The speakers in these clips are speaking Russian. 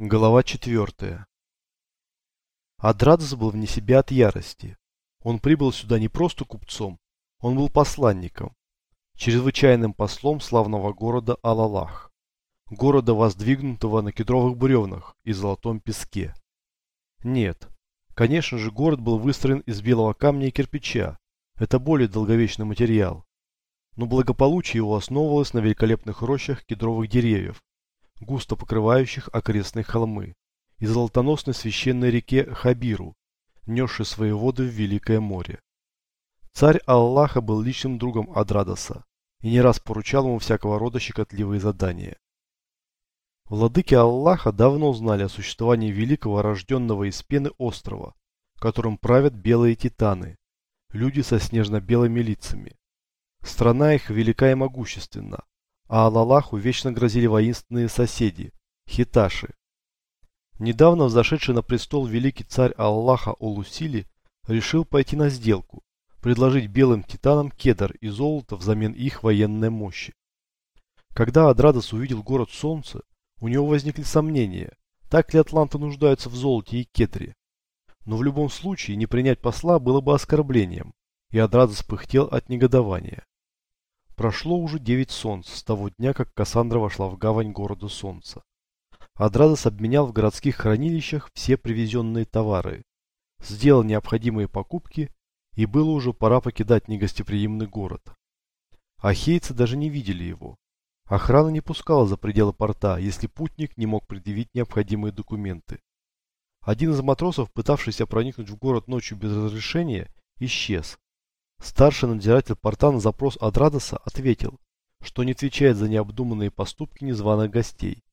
Глава четвертая. Адрадос был вне себя от ярости. Он прибыл сюда не просто купцом, он был посланником, чрезвычайным послом славного города Алалах, города, воздвигнутого на кедровых бревнах и золотом песке. Нет, конечно же, город был выстроен из белого камня и кирпича, это более долговечный материал, но благополучие его основывалось на великолепных рощах кедровых деревьев, густо покрывающих окрестные холмы, и золотоносной священной реке Хабиру, несшей свои воды в Великое море. Царь Аллаха был личным другом Адрадоса и не раз поручал ему всякого рода щекотливые задания. Владыки Аллаха давно знали о существовании великого рожденного из пены острова, которым правят белые титаны, люди со снежно-белыми лицами. Страна их велика и могущественна, а Алалаху вечно грозили воинственные соседи – хиташи. Недавно взошедший на престол великий царь Аллаха Олусили решил пойти на сделку, предложить белым титанам кедр и золото взамен их военной мощи. Когда Адрадос увидел город солнца, у него возникли сомнения, так ли атланты нуждаются в золоте и кедре. Но в любом случае не принять посла было бы оскорблением, и Адрадос пыхтел от негодования. Прошло уже девять солнц с того дня, как Кассандра вошла в гавань города Солнца. Адрадос обменял в городских хранилищах все привезенные товары, сделал необходимые покупки, и было уже пора покидать негостеприимный город. Ахейцы даже не видели его. Охрана не пускала за пределы порта, если путник не мог предъявить необходимые документы. Один из матросов, пытавшийся проникнуть в город ночью без разрешения, исчез. Старший надзиратель порта на запрос Адрадоса ответил, что не отвечает за необдуманные поступки незваных гостей.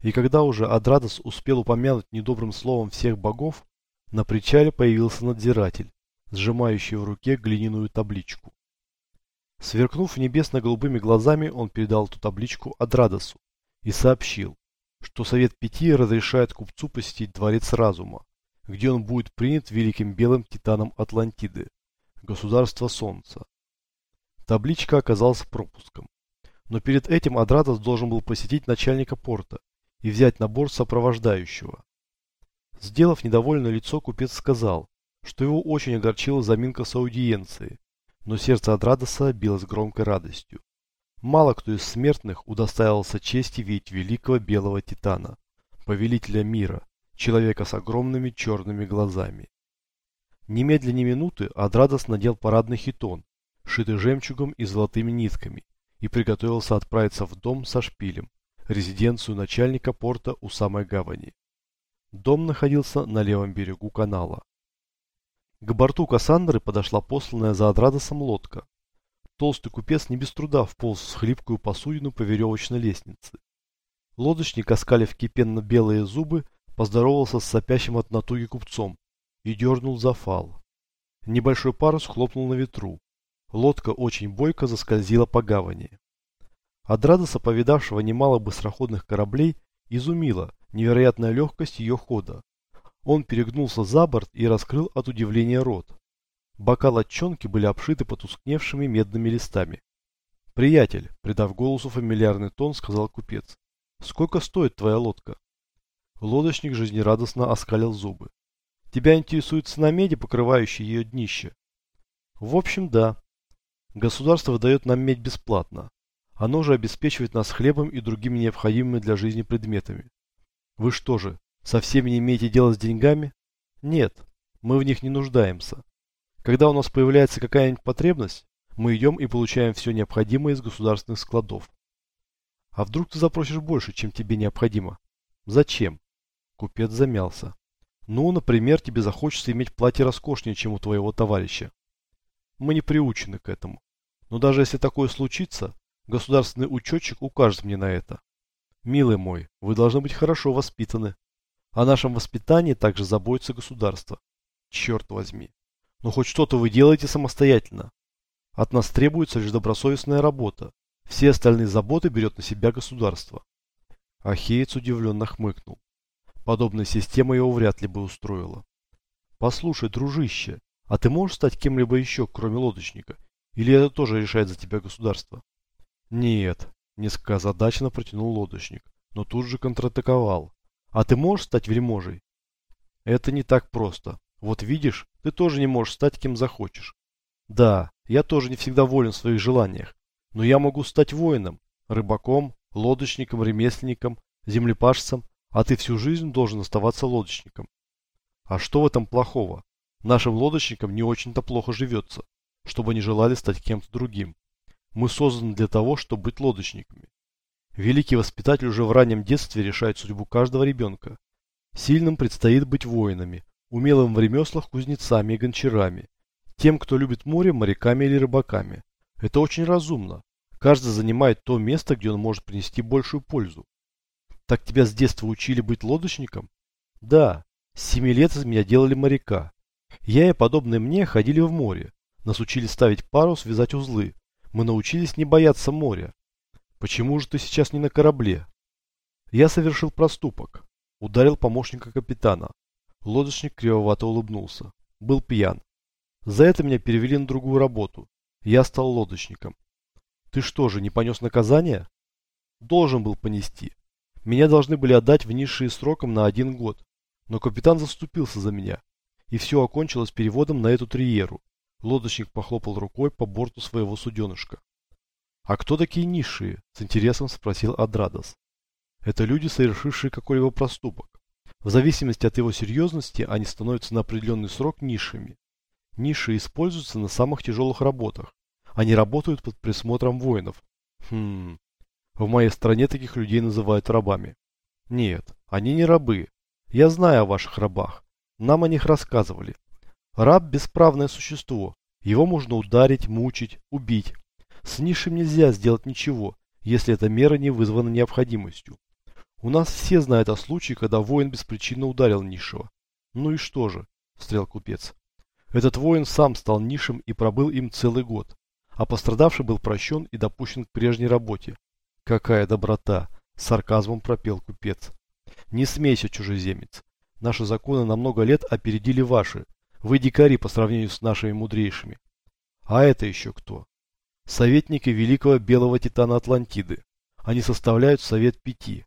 И когда уже Адрадос успел упомянуть недобрым словом всех богов, на причале появился надзиратель, сжимающий в руке глиняную табличку. Сверкнув небесно-голубыми глазами, он передал эту табличку Адрадосу и сообщил, что Совет Пяти разрешает купцу посетить Дворец Разума, где он будет принят великим белым титаном Атлантиды. Государство Солнца. Табличка оказалась пропуском. Но перед этим Адратос должен был посетить начальника порта и взять набор сопровождающего. Сделав недовольное лицо, купец сказал, что его очень огорчила заминка с аудиенцией, но сердце Адрадоса билось громкой радостью. Мало кто из смертных удостаивался чести видеть великого белого титана, повелителя мира, человека с огромными черными глазами. Немедленно минуты Адрадос надел парадный хитон, шитый жемчугом и золотыми нитками, и приготовился отправиться в дом со шпилем, резиденцию начальника порта у самой гавани. Дом находился на левом берегу канала. К борту Кассандры подошла посланная за Адрадосом лодка. Толстый купец не без труда вполз в хлипкую посудину по веревочной лестнице. Лодочник, оскалив кипенно-белые зубы, поздоровался с сопящим от натуги купцом и дернул за фал. Небольшой парус хлопнул на ветру. Лодка очень бойко заскользила по гавани. Адрадоса, повидавшего немало быстроходных кораблей, изумила невероятная легкость ее хода. Он перегнулся за борт и раскрыл от удивления рот. Бока лодчонки были обшиты потускневшими медными листами. «Приятель», придав голосу фамильярный тон, сказал купец, «сколько стоит твоя лодка?» Лодочник жизнерадостно оскалил зубы. Тебя интересует цена меди, покрывающая ее днище? В общем, да. Государство выдает нам медь бесплатно. Оно же обеспечивает нас хлебом и другими необходимыми для жизни предметами. Вы что же, совсем не имеете дела с деньгами? Нет, мы в них не нуждаемся. Когда у нас появляется какая-нибудь потребность, мы идем и получаем все необходимое из государственных складов. А вдруг ты запросишь больше, чем тебе необходимо? Зачем? Купец замялся. Ну, например, тебе захочется иметь платье роскошнее, чем у твоего товарища. Мы не приучены к этому. Но даже если такое случится, государственный учетчик укажет мне на это. Милый мой, вы должны быть хорошо воспитаны. О нашем воспитании также заботится государство. Черт возьми. Но хоть что-то вы делаете самостоятельно. От нас требуется лишь добросовестная работа. Все остальные заботы берет на себя государство. Ахеец удивленно хмыкнул. Подобная система его вряд ли бы устроила. Послушай, дружище, а ты можешь стать кем-либо еще, кроме лодочника? Или это тоже решает за тебя государство? Нет, несколько озадаченно протянул лодочник, но тут же контратаковал. А ты можешь стать вельможей? Это не так просто. Вот видишь, ты тоже не можешь стать кем захочешь. Да, я тоже не всегда волен в своих желаниях. Но я могу стать воином, рыбаком, лодочником, ремесленником, землепашцем, а ты всю жизнь должен оставаться лодочником. А что в этом плохого? Нашим лодочникам не очень-то плохо живется, чтобы они желали стать кем-то другим. Мы созданы для того, чтобы быть лодочниками. Великий воспитатель уже в раннем детстве решает судьбу каждого ребенка. Сильным предстоит быть воинами, умелым в ремеслах кузнецами и гончарами, тем, кто любит море, моряками или рыбаками. Это очень разумно. Каждый занимает то место, где он может принести большую пользу. Так тебя с детства учили быть лодочником? Да, с семи лет из меня делали моряка. Я и подобные мне ходили в море. Нас учили ставить парус, вязать узлы. Мы научились не бояться моря. Почему же ты сейчас не на корабле? Я совершил проступок. Ударил помощника капитана. Лодочник кривовато улыбнулся. Был пьян. За это меня перевели на другую работу. Я стал лодочником. Ты что же, не понес наказание? Должен был понести. Меня должны были отдать в низшие сроком на один год. Но капитан заступился за меня. И все окончилось переводом на эту триеру. Лодочник похлопал рукой по борту своего суденышка. «А кто такие низшие?» – с интересом спросил Адрадос. «Это люди, совершившие какой-либо проступок. В зависимости от его серьезности они становятся на определенный срок низшими. Низшие используются на самых тяжелых работах. Они работают под присмотром воинов. Хм. В моей стране таких людей называют рабами. Нет, они не рабы. Я знаю о ваших рабах. Нам о них рассказывали. Раб – бесправное существо. Его можно ударить, мучить, убить. С низшим нельзя сделать ничего, если эта мера не вызвана необходимостью. У нас все знают о случае, когда воин беспричинно ударил низшего. Ну и что же, встрял купец. Этот воин сам стал низшим и пробыл им целый год, а пострадавший был прощен и допущен к прежней работе. Какая доброта, сарказмом пропел купец. Не смейся, чужеземец. Наши законы на много лет опередили ваши. Вы дикари по сравнению с нашими мудрейшими. А это еще кто? Советники великого белого титана Атлантиды. Они составляют совет пяти.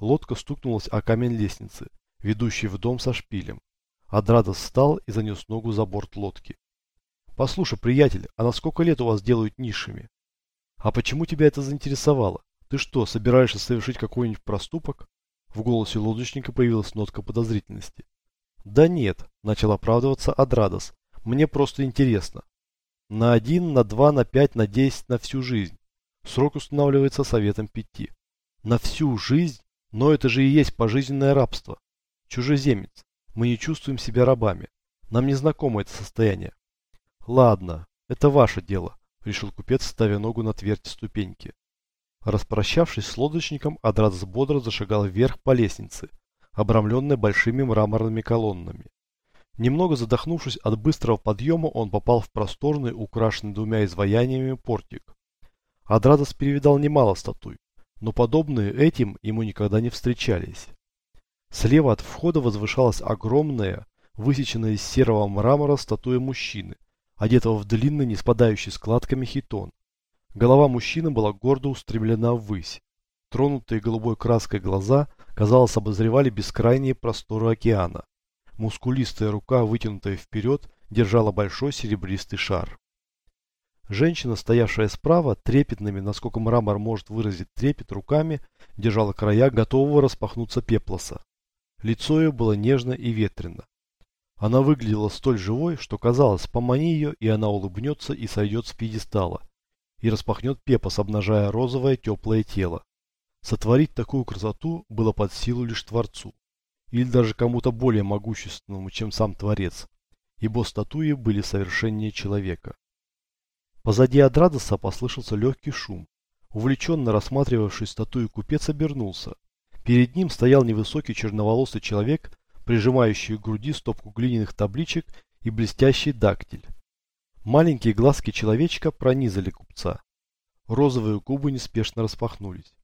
Лодка стукнулась о камень лестницы, ведущей в дом со шпилем. Адрадос встал и занес ногу за борт лодки. «Послушай, приятель, а на сколько лет у вас делают низшими?» «А почему тебя это заинтересовало? Ты что, собираешься совершить какой-нибудь проступок?» В голосе лодочника появилась нотка подозрительности. «Да нет», – начал оправдываться Адрадос. «Мне просто интересно. На один, на два, на пять, на десять, на всю жизнь. Срок устанавливается советом пяти. На всю жизнь? Но это же и есть пожизненное рабство. Чужеземец. Мы не чувствуем себя рабами. Нам не знакомо это состояние. Ладно, это ваше дело, решил купец, ставя ногу на твердь ступеньки. Распрощавшись с лодочником, Адрадс бодро зашагал вверх по лестнице, обрамленной большими мраморными колоннами. Немного задохнувшись от быстрого подъема, он попал в просторный, украшенный двумя изваяниями портик. Адрадос перевидал немало статуй, но подобные этим ему никогда не встречались. Слева от входа возвышалась огромная, высеченная из серого мрамора статуя мужчины, одетого в длинный, не спадающий складками хитон. Голова мужчины была гордо устремлена ввысь. Тронутые голубой краской глаза, казалось, обозревали бескрайние просторы океана. Мускулистая рука, вытянутая вперед, держала большой серебристый шар. Женщина, стоявшая справа, трепетными, насколько мрамор может выразить трепет, руками, держала края готового распахнуться пеплоса. Лицо ее было нежно и ветрено. Она выглядела столь живой, что казалось, помани ее, и она улыбнется и сойдет с пьедестала, и распахнет пепос, обнажая розовое теплое тело. Сотворить такую красоту было под силу лишь Творцу или даже кому-то более могущественному, чем сам Творец, ибо статуи были совершеннее человека. Позади Адрадоса послышался легкий шум. Увлеченно рассматривавший статую купец обернулся. Перед ним стоял невысокий черноволосый человек, прижимающий к груди стопку глиняных табличек и блестящий дактиль. Маленькие глазки человечка пронизали купца. Розовые губы неспешно распахнулись.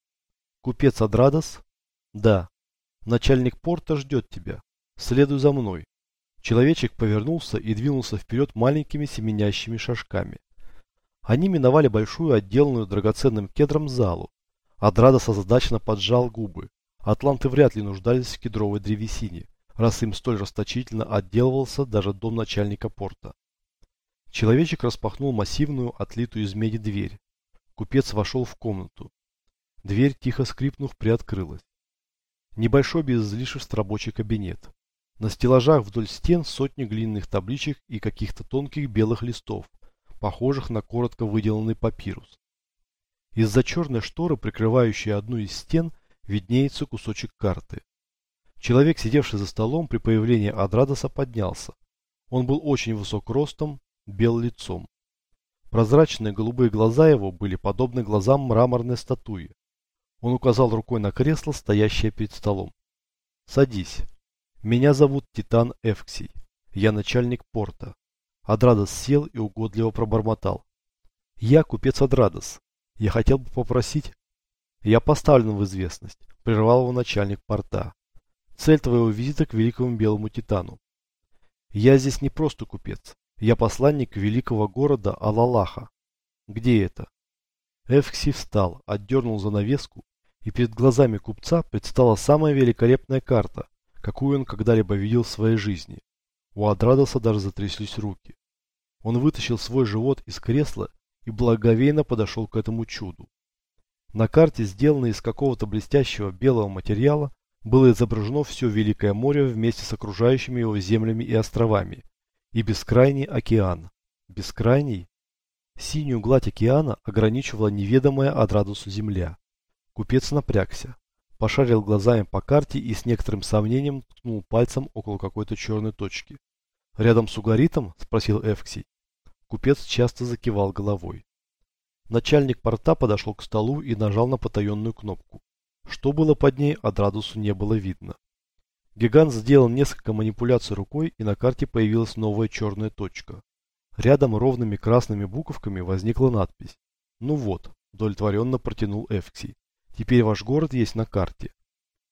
Купец Адрадос? Да. Начальник порта ждет тебя. Следуй за мной. Человечек повернулся и двинулся вперед маленькими семенящими шажками. Они миновали большую отделанную драгоценным кедром залу. Адрадос озадаченно поджал губы. Атланты вряд ли нуждались в кедровой древесине, раз им столь расточительно отделывался даже дом начальника порта. Человечек распахнул массивную, отлитую из меди дверь. Купец вошел в комнату. Дверь, тихо скрипнув, приоткрылась. Небольшой без излишеств рабочий кабинет. На стеллажах вдоль стен сотни глиняных табличек и каких-то тонких белых листов, похожих на коротко выделанный папирус. Из-за черной шторы, прикрывающей одну из стен, виднеется кусочек карты. Человек, сидевший за столом при появлении Адрадоса, поднялся. Он был очень высок ростом, бел лицом. Прозрачные голубые глаза его были подобны глазам мраморной статуи. Он указал рукой на кресло, стоящее перед столом. «Садись. Меня зовут Титан Эвксий. Я начальник порта». Адрадос сел и угодливо пробормотал. «Я купец Адрадос. Я хотел бы попросить я поставлен в известность, прервал его начальник порта. Цель твоего визита к великому белому титану. Я здесь не просто купец. Я посланник великого города Алалаха. Где это? Эвкси встал, отдернул занавеску, и перед глазами купца предстала самая великолепная карта, какую он когда-либо видел в своей жизни. У Адрадоса даже затряслись руки. Он вытащил свой живот из кресла и благоговейно подошел к этому чуду. На карте, сделанной из какого-то блестящего белого материала, было изображено все Великое море вместе с окружающими его землями и островами, и бескрайний океан. Бескрайний? Синюю гладь океана ограничивала неведомая Адрадусу земля. Купец напрягся, пошарил глазами по карте и с некоторым сомнением ткнул пальцем около какой-то черной точки. «Рядом с Угаритом?» – спросил Эвксий. Купец часто закивал головой. Начальник порта подошел к столу и нажал на потаенную кнопку. Что было под ней, Адрадусу не было видно. Гигант сделал несколько манипуляций рукой, и на карте появилась новая черная точка. Рядом ровными красными буковками возникла надпись. «Ну вот», – удовлетворенно протянул Эвксий. «Теперь ваш город есть на карте».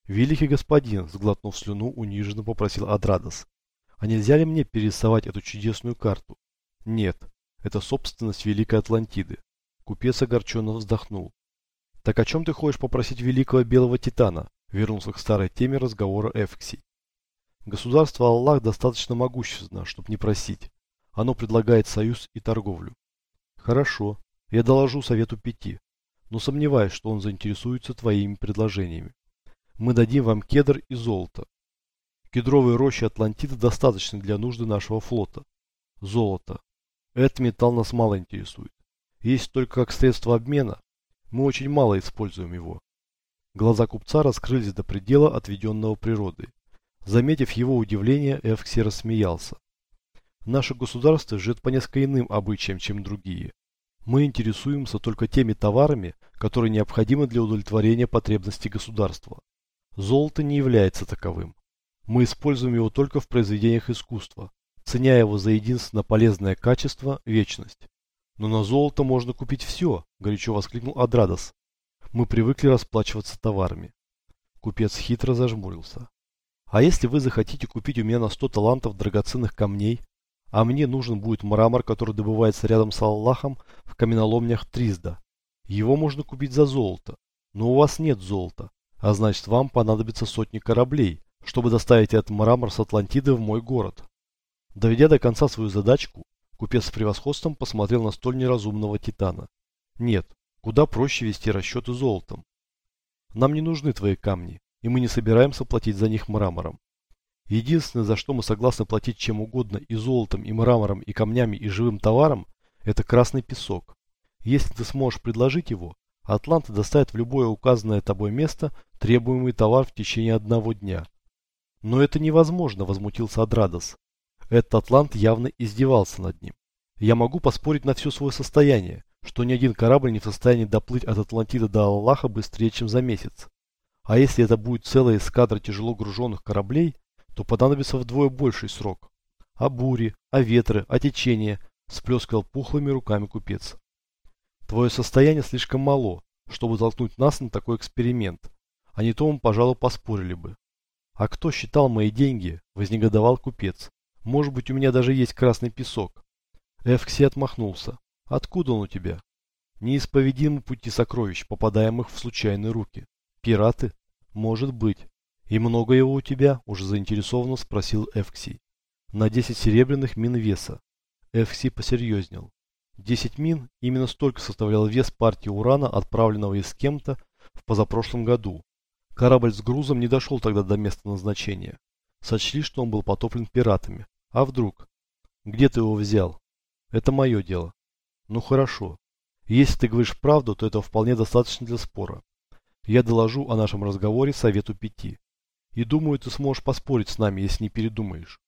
«Великий господин», – сглотнув слюну, униженно попросил Адрадос. «А нельзя ли мне перерисовать эту чудесную карту?» «Нет, это собственность Великой Атлантиды. Купец огорченно вздохнул. «Так о чем ты хочешь попросить великого белого титана?» Вернулся к старой теме разговора Эфкси. Государство Аллах достаточно могущественно, чтобы не просить. Оно предлагает союз и торговлю. Хорошо, я доложу совету пяти, но сомневаюсь, что он заинтересуется твоими предложениями. Мы дадим вам кедр и золото. Кедровые рощи Атлантиды достаточны для нужды нашего флота. Золото. Этот металл нас мало интересует есть только как средство обмена. Мы очень мало используем его. Глаза купца раскрылись до предела, отведенного природой. Заметив его удивление, Эвкси рассмеялся. Наше государство живет по несколько иным обычаям, чем другие. Мы интересуемся только теми товарами, которые необходимы для удовлетворения потребностей государства. Золото не является таковым. Мы используем его только в произведениях искусства, ценя его за единственно полезное качество – вечность. «Но на золото можно купить все!» – горячо воскликнул Адрадос. «Мы привыкли расплачиваться товарами». Купец хитро зажмурился. «А если вы захотите купить у меня на 100 талантов драгоценных камней, а мне нужен будет мрамор, который добывается рядом с Аллахом в каменоломнях Тризда, его можно купить за золото, но у вас нет золота, а значит вам понадобится сотни кораблей, чтобы доставить этот мрамор с Атлантиды в мой город». Доведя до конца свою задачку, Купец с превосходством посмотрел на столь неразумного титана. Нет, куда проще вести расчеты золотом. Нам не нужны твои камни, и мы не собираемся платить за них мрамором. Единственное, за что мы согласны платить чем угодно и золотом, и мрамором, и камнями, и живым товаром, это красный песок. Если ты сможешь предложить его, Атланта доставит в любое указанное тобой место требуемый товар в течение одного дня. Но это невозможно, возмутился Адрадос. Этот атлант явно издевался над ним. Я могу поспорить на все свое состояние, что ни один корабль не в состоянии доплыть от Атлантиды до Аллаха быстрее, чем за месяц. А если это будет целая эскадра тяжело груженных кораблей, то понадобится вдвое больший срок. А бури, а ветры, а течение, сплескал пухлыми руками купец. Твое состояние слишком мало, чтобы толкнуть нас на такой эксперимент, а не то мы, пожалуй, поспорили бы. А кто считал мои деньги, вознегодовал купец. Может быть, у меня даже есть красный песок. Эвкси отмахнулся. Откуда он у тебя? Неисповедимы пути сокровищ, попадаемых в случайные руки. Пираты? Может быть. И много его у тебя? Уже заинтересованно спросил Эвксий. На 10 серебряных мин веса. Эвксий посерьезнел. 10 мин именно столько составлял вес партии урана, отправленного из кем-то в позапрошлом году. Корабль с грузом не дошел тогда до места назначения. Сочли, что он был потоплен пиратами. А вдруг? Где ты его взял? Это мое дело. Ну хорошо. Если ты говоришь правду, то этого вполне достаточно для спора. Я доложу о нашем разговоре Совету Пяти. И думаю, ты сможешь поспорить с нами, если не передумаешь.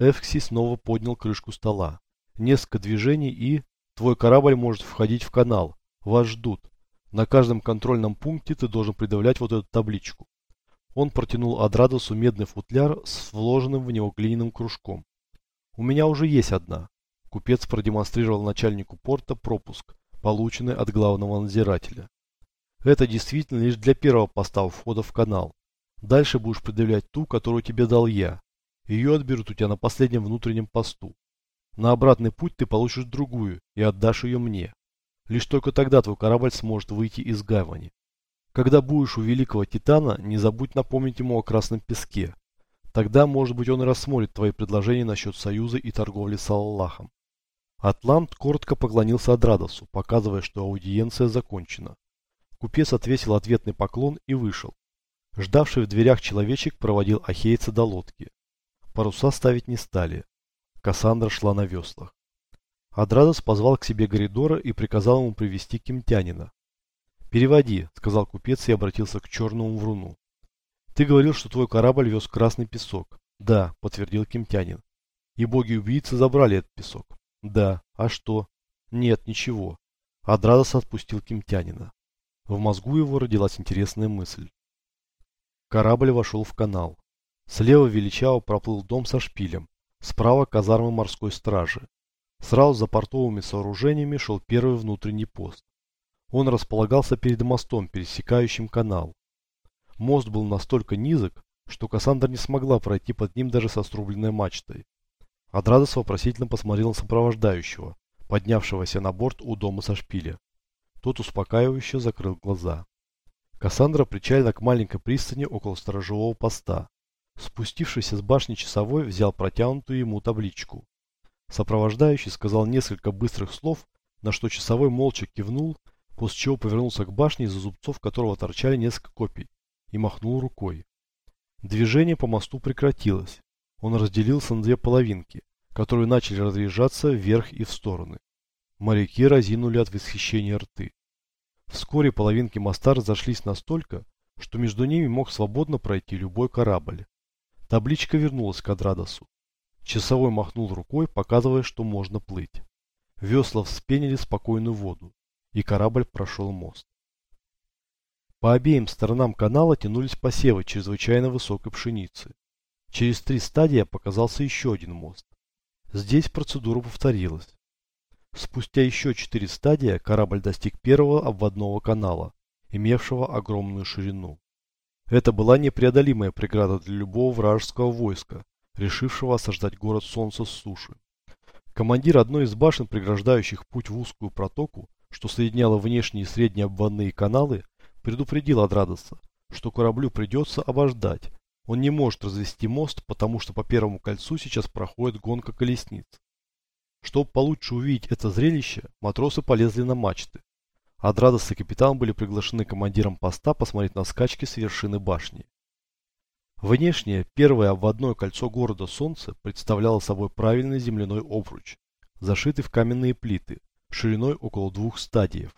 Эвкси снова поднял крышку стола. Несколько движений и... Твой корабль может входить в канал. Вас ждут. На каждом контрольном пункте ты должен придавлять вот эту табличку. Он протянул Адрадосу медный футляр с вложенным в него глиняным кружком. У меня уже есть одна. Купец продемонстрировал начальнику порта пропуск, полученный от главного надзирателя. Это действительно лишь для первого поста входа в канал. Дальше будешь предъявлять ту, которую тебе дал я. Ее отберут у тебя на последнем внутреннем посту. На обратный путь ты получишь другую и отдашь ее мне. Лишь только тогда твой корабль сможет выйти из гавани. Когда будешь у великого Титана, не забудь напомнить ему о красном песке. Тогда, может быть, он и рассмотрит твои предложения насчет союза и торговли с Аллахом. Атлант коротко поклонился Адрадосу, показывая, что аудиенция закончена. Купец отвесил ответный поклон и вышел. Ждавший в дверях человечек проводил ахейца до лодки. Паруса ставить не стали. Кассандра шла на веслах. Адрадос позвал к себе Горидора и приказал ему привести кемтянина. «Переводи», — сказал купец и обратился к черному вруну. «Ты говорил, что твой корабль вез красный песок». «Да», — подтвердил кемтянин. «И боги-убийцы забрали этот песок». «Да. А что?» «Нет, ничего». Адрадос отпустил кемтянина. В мозгу его родилась интересная мысль. Корабль вошел в канал. Слева величаво проплыл дом со шпилем, справа казармы морской стражи. Сразу за портовыми сооружениями шел первый внутренний пост. Он располагался перед мостом, пересекающим канал. Мост был настолько низок, что Кассандра не смогла пройти под ним даже со струбленной мачтой. Адрадос вопросительно посмотрел на сопровождающего, поднявшегося на борт у дома со шпиля. Тот успокаивающе закрыл глаза. Кассандра причалила к маленькой пристани около сторожевого поста. Спустившись с башни часовой, взял протянутую ему табличку. Сопровождающий сказал несколько быстрых слов, на что часовой молча кивнул, после чего повернулся к башне, из-за зубцов которого торчали несколько копий, и махнул рукой. Движение по мосту прекратилось. Он разделился на две половинки, которые начали разъезжаться вверх и в стороны. Моряки разинули от восхищения рты. Вскоре половинки моста разошлись настолько, что между ними мог свободно пройти любой корабль. Табличка вернулась к Адрадосу. Часовой махнул рукой, показывая, что можно плыть. Весла вспенили спокойную воду, и корабль прошел мост. По обеим сторонам канала тянулись посевы чрезвычайно высокой пшеницы. Через три стадии показался еще один мост. Здесь процедура повторилась. Спустя еще четыре стадии корабль достиг первого обводного канала, имевшего огромную ширину. Это была непреодолимая преграда для любого вражеского войска, решившего осаждать город Солнца с суши. Командир одной из башен, преграждающих путь в узкую протоку, что соединяла внешние и средние обводные каналы, предупредил Адрадоса, что кораблю придется обождать. Он не может развести мост, потому что по первому кольцу сейчас проходит гонка колесниц. Чтобы получше увидеть это зрелище, матросы полезли на мачты. Адрадос и капитан были приглашены командиром поста посмотреть на скачки с вершины башни. Внешнее, первое обводное кольцо города Солнце представляло собой правильный земляной обруч, зашитый в каменные плиты, шириной около двух стадиев.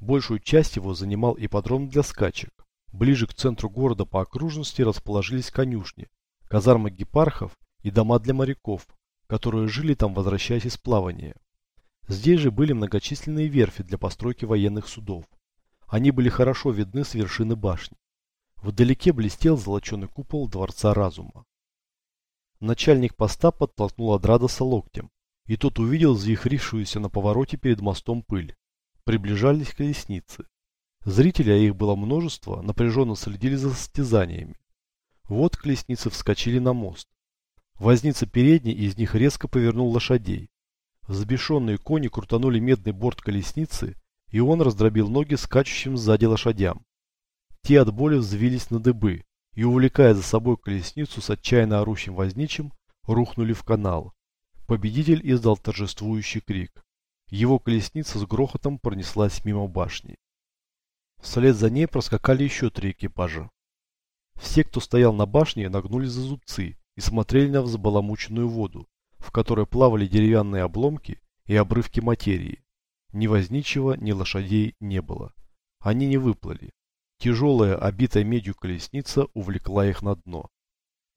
Большую часть его занимал ипподром для скачек. Ближе к центру города по окружности расположились конюшни, казармы гепархов и дома для моряков, которые жили там, возвращаясь из плавания. Здесь же были многочисленные верфи для постройки военных судов. Они были хорошо видны с вершины башни. Вдалеке блестел золоченый купол Дворца Разума. Начальник поста подтолкнул Адрадоса локтем, и тот увидел завихрившуюся на повороте перед мостом пыль. Приближались колесницы. Зрители, а их было множество, напряженно следили за состязаниями. Вот колесницы вскочили на мост. Возница передней из них резко повернул лошадей. Взбешенные кони крутанули медный борт колесницы, и он раздробил ноги скачущим сзади лошадям. те от боли взвились на дыбы и, увлекая за собой колесницу с отчаянно орущим возничим, рухнули в канал. Победитель издал торжествующий крик. Его колесница с грохотом пронеслась мимо башни. Вслед за ней проскакали еще три экипажа. Все, кто стоял на башне, нагнулись за зубцы и смотрели на взбаламученную воду, в которой плавали деревянные обломки и обрывки материи. Ни возничего, ни лошадей не было. Они не выплыли. Тяжелая, обитая медью колесница увлекла их на дно.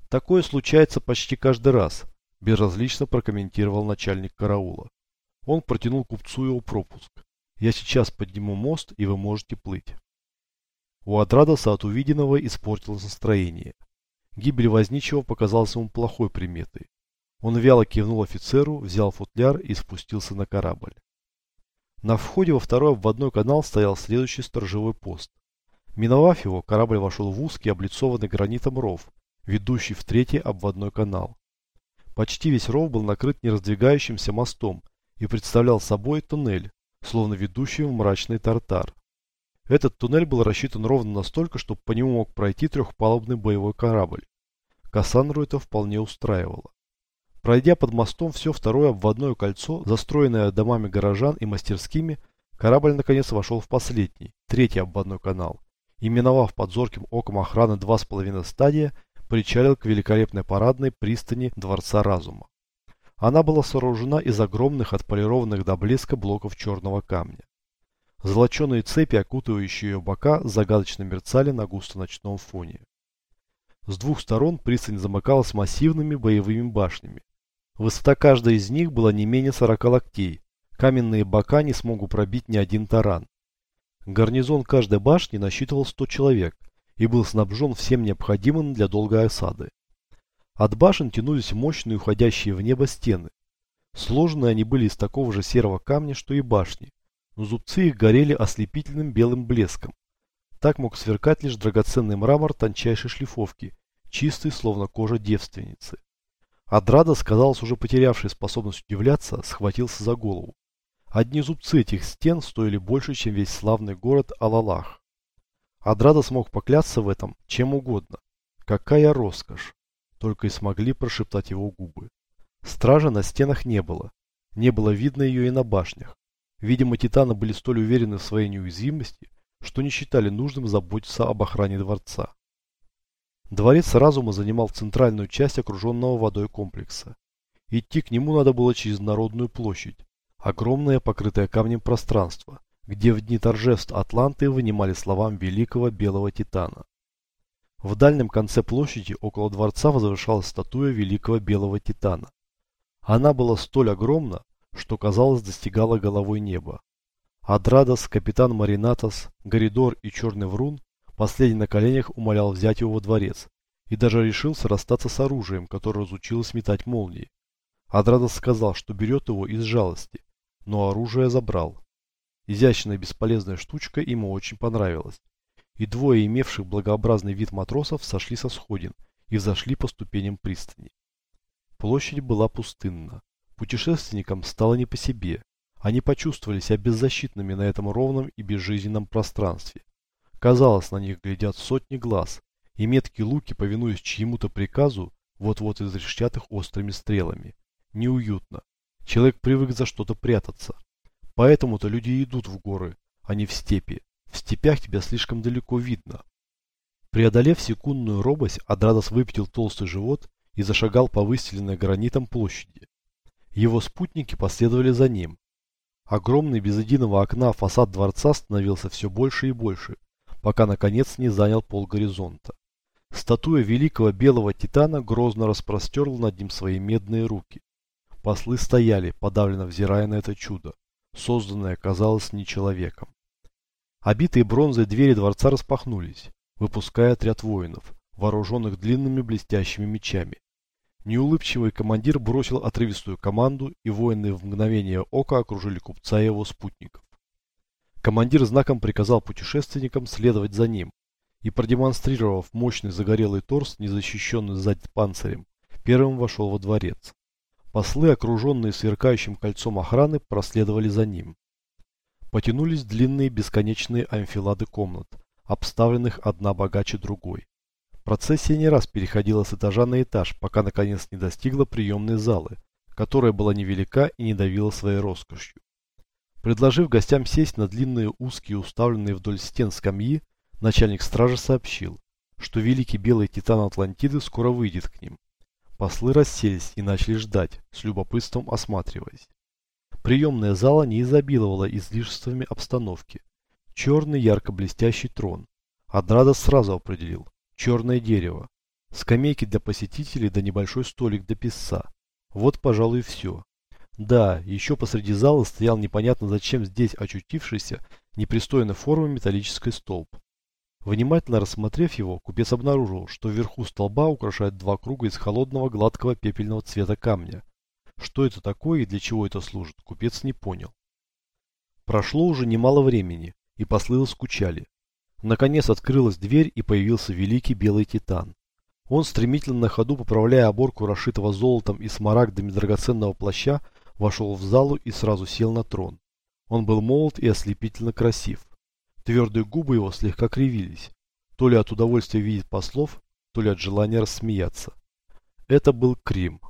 Такое случается почти каждый раз, безразлично прокомментировал начальник караула. Он протянул купцу его пропуск. Я сейчас подниму мост, и вы можете плыть. У Адрадоса от увиденного испортилось настроение. Гибель возничего показалась ему плохой приметой. Он вяло кивнул офицеру, взял футляр и спустился на корабль. На входе во второй обводной канал стоял следующий сторожевой пост. Миновав его, корабль вошел в узкий, облицованный гранитом ров, ведущий в третий обводной канал. Почти весь ров был накрыт нераздвигающимся мостом и представлял собой туннель, словно ведущий в мрачный тартар. Этот туннель был рассчитан ровно настолько, чтобы по нему мог пройти трехпалубный боевой корабль. Кассандру это вполне устраивало. Пройдя под мостом все второе обводное кольцо, застроенное домами горожан и мастерскими, корабль наконец вошел в последний, третий обводной канал, и миновав под зорким оком охраны два с половиной стадия, причалил к великолепной парадной пристани Дворца Разума. Она была сооружена из огромных отполированных до блеска блоков черного камня. Золоченые цепи, окутывающие ее бока, загадочно мерцали на густо-ночном фоне. С двух сторон пристань замыкалась массивными боевыми башнями. Высота каждой из них была не менее 40 локтей. Каменные бока не смогут пробить ни один таран. Гарнизон каждой башни насчитывал 100 человек и был снабжен всем необходимым для долгой осады. От башен тянулись мощные уходящие в небо стены. Сложенные они были из такого же серого камня, что и башни, но зубцы их горели ослепительным белым блеском. Так мог сверкать лишь драгоценный мрамор тончайшей шлифовки, чистый, словно кожа девственницы. Адрада, казалось, уже потерявший способность удивляться, схватился за голову. Одни зубцы этих стен стоили больше, чем весь славный город Алалах. Адрада смог поклясться в этом чем угодно. Какая роскошь! Только и смогли прошептать его губы. Стражи на стенах не было. Не было видно ее и на башнях. Видимо, титаны были столь уверены в своей неуязвимости, что не считали нужным заботиться об охране дворца. Дворец разума занимал центральную часть окруженного водой комплекса. Идти к нему надо было через Народную площадь, огромное покрытое камнем пространство, где в дни торжеств Атланты вынимали словам великого белого титана. В дальнем конце площади около дворца возвышалась статуя великого белого титана. Она была столь огромна, что, казалось, достигала головой неба. Адрадос, капитан Маринатос, Горидор и Черный Врун последний на коленях умолял взять его во дворец и даже решился расстаться с оружием, которое разучилось метать молнии. Адрадос сказал, что берет его из жалости, но оружие забрал. Изящная бесполезная штучка ему очень понравилась и двое имевших благообразный вид матросов сошли со сходин и взошли по ступеням пристани. Площадь была пустынна. Путешественникам стало не по себе. Они почувствовали себя беззащитными на этом ровном и безжизненном пространстве. Казалось, на них глядят сотни глаз, и меткие луки, повинуясь чьему-то приказу, вот-вот изрешчат их острыми стрелами. Неуютно. Человек привык за что-то прятаться. Поэтому-то люди идут в горы, а не в степи. В степях тебя слишком далеко видно. Преодолев секундную робость, Адрадос выпятил толстый живот и зашагал по выстеленной гранитом площади. Его спутники последовали за ним. Огромный без единого окна фасад дворца становился все больше и больше, пока наконец не занял пол горизонта. Статуя великого белого титана грозно распростерла над ним свои медные руки. Послы стояли, подавленно взирая на это чудо, созданное, казалось, не человеком. Обитые бронзой двери дворца распахнулись, выпуская отряд воинов, вооруженных длинными блестящими мечами. Неулыбчивый командир бросил отрывистую команду, и воины в мгновение ока окружили купца и его спутников. Командир знаком приказал путешественникам следовать за ним, и продемонстрировав мощный загорелый торс, незащищенный сзади панцирем, первым вошел во дворец. Послы, окруженные сверкающим кольцом охраны, проследовали за ним потянулись длинные бесконечные амфилады комнат, обставленных одна богаче другой. Процессия не раз переходила с этажа на этаж, пока наконец не достигла приемной залы, которая была невелика и не давила своей роскошью. Предложив гостям сесть на длинные узкие уставленные вдоль стен скамьи, начальник стражи сообщил, что великий белый титан Атлантиды скоро выйдет к ним. Послы расселись и начали ждать, с любопытством осматриваясь. Приемная зала не изобиловала излишествами обстановки. Черный ярко-блестящий трон. Адрада сразу определил. Черное дерево. Скамейки для посетителей да небольшой столик для писца. Вот, пожалуй, все. Да, еще посреди зала стоял непонятно зачем здесь очутившийся непристойной формы металлический столб. Внимательно рассмотрев его, купец обнаружил, что вверху столба украшают два круга из холодного гладкого пепельного цвета камня. Что это такое и для чего это служит, купец не понял. Прошло уже немало времени, и послы скучали. Наконец открылась дверь, и появился великий белый титан. Он, стремительно на ходу поправляя оборку расшитого золотом и смарагдами драгоценного плаща, вошел в залу и сразу сел на трон. Он был молод и ослепительно красив. Твердые губы его слегка кривились, то ли от удовольствия видеть послов, то ли от желания рассмеяться. Это был Крим.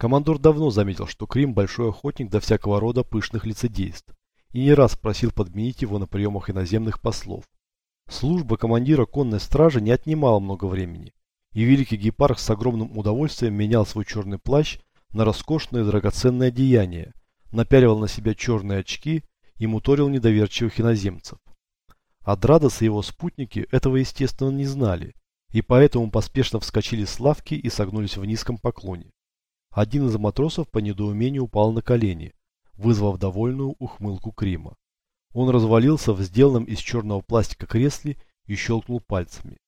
Командор давно заметил, что Крим большой охотник до всякого рода пышных лицедейств, и не раз просил подменить его на приемах иноземных послов. Служба командира конной стражи не отнимала много времени, и великий гепарх с огромным удовольствием менял свой черный плащ на роскошное драгоценное одеяние, напяливал на себя черные очки и муторил недоверчивых иноземцев. Адрадос и его спутники этого, естественно, не знали, и поэтому поспешно вскочили с лавки и согнулись в низком поклоне. Один из матросов по недоумению упал на колени, вызвав довольную ухмылку Крима. Он развалился в сделанном из черного пластика кресле и щелкнул пальцами.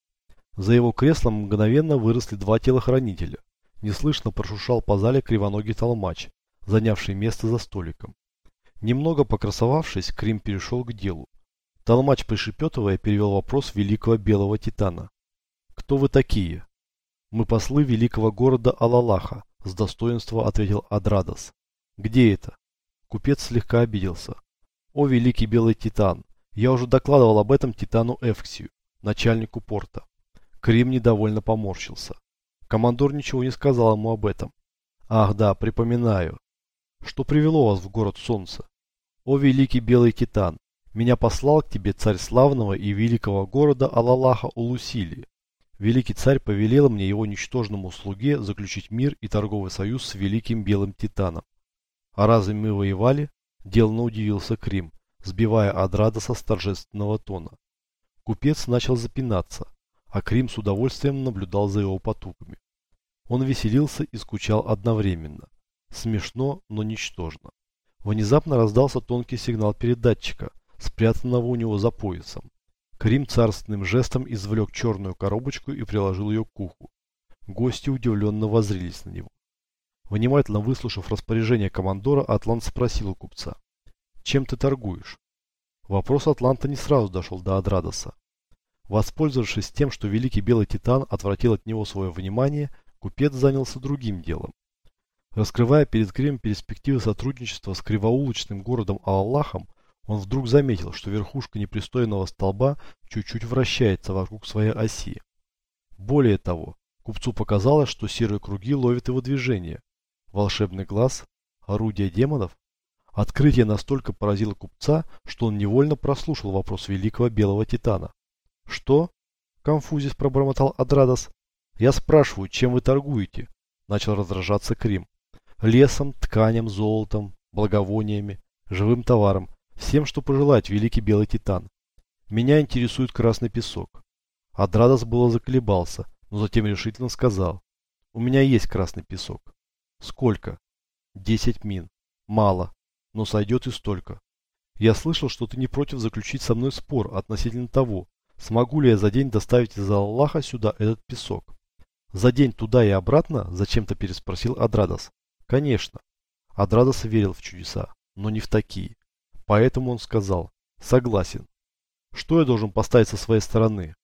За его креслом мгновенно выросли два телохранителя – Неслышно прошуршал по зале кривоногий толмач, занявший место за столиком. Немного покрасовавшись, Крим перешел к делу. Толмач, пришепетывая, перевел вопрос великого белого титана. «Кто вы такие?» «Мы послы великого города Алалаха», с достоинства ответил Адрадос. «Где это?» Купец слегка обиделся. «О, великий белый титан! Я уже докладывал об этом титану Эвксию, начальнику порта». Крим недовольно поморщился. Командор ничего не сказал ему об этом. Ах да, припоминаю. Что привело вас в город солнца? О великий белый титан, меня послал к тебе царь славного и великого города Алалаха Улусили. Великий царь повелел мне его ничтожному слуге заключить мир и торговый союз с великим белым титаном. А разве мы воевали? Делно удивился Крим, сбивая Адрадоса с торжественного тона. Купец начал запинаться, а Крим с удовольствием наблюдал за его потугами. Он веселился и скучал одновременно. Смешно, но ничтожно. Внезапно раздался тонкий сигнал передатчика, спрятанного у него за поясом. Крим царственным жестом извлек черную коробочку и приложил ее к уху. Гости удивленно воззрились на него. Внимательно выслушав распоряжение командора, Атлант спросил у купца. «Чем ты торгуешь?» Вопрос Атланта не сразу дошел до Адрадоса. Воспользовавшись тем, что Великий Белый Титан отвратил от него свое внимание, купец занялся другим делом. Раскрывая перед Кремом перспективы сотрудничества с кривоулочным городом Аллахом, он вдруг заметил, что верхушка непристойного столба чуть-чуть вращается вокруг своей оси. Более того, купцу показалось, что серые круги ловят его движение. Волшебный глаз? Орудие демонов? Открытие настолько поразило купца, что он невольно прослушал вопрос великого белого титана. «Что?» – конфузис пробормотал Адрадос. Я спрашиваю, чем вы торгуете? Начал раздражаться Крим. Лесом, тканем, золотом, благовониями, живым товаром, всем, что пожелать, великий белый титан. Меня интересует красный песок. Адрадос было заколебался, но затем решительно сказал. У меня есть красный песок. Сколько? Десять мин. Мало, но сойдет и столько. Я слышал, что ты не против заключить со мной спор относительно того, смогу ли я за день доставить из Аллаха сюда этот песок. За день туда и обратно? Зачем-то переспросил Адрадос. Конечно. Адрадос верил в чудеса, но не в такие. Поэтому он сказал, согласен. Что я должен поставить со своей стороны?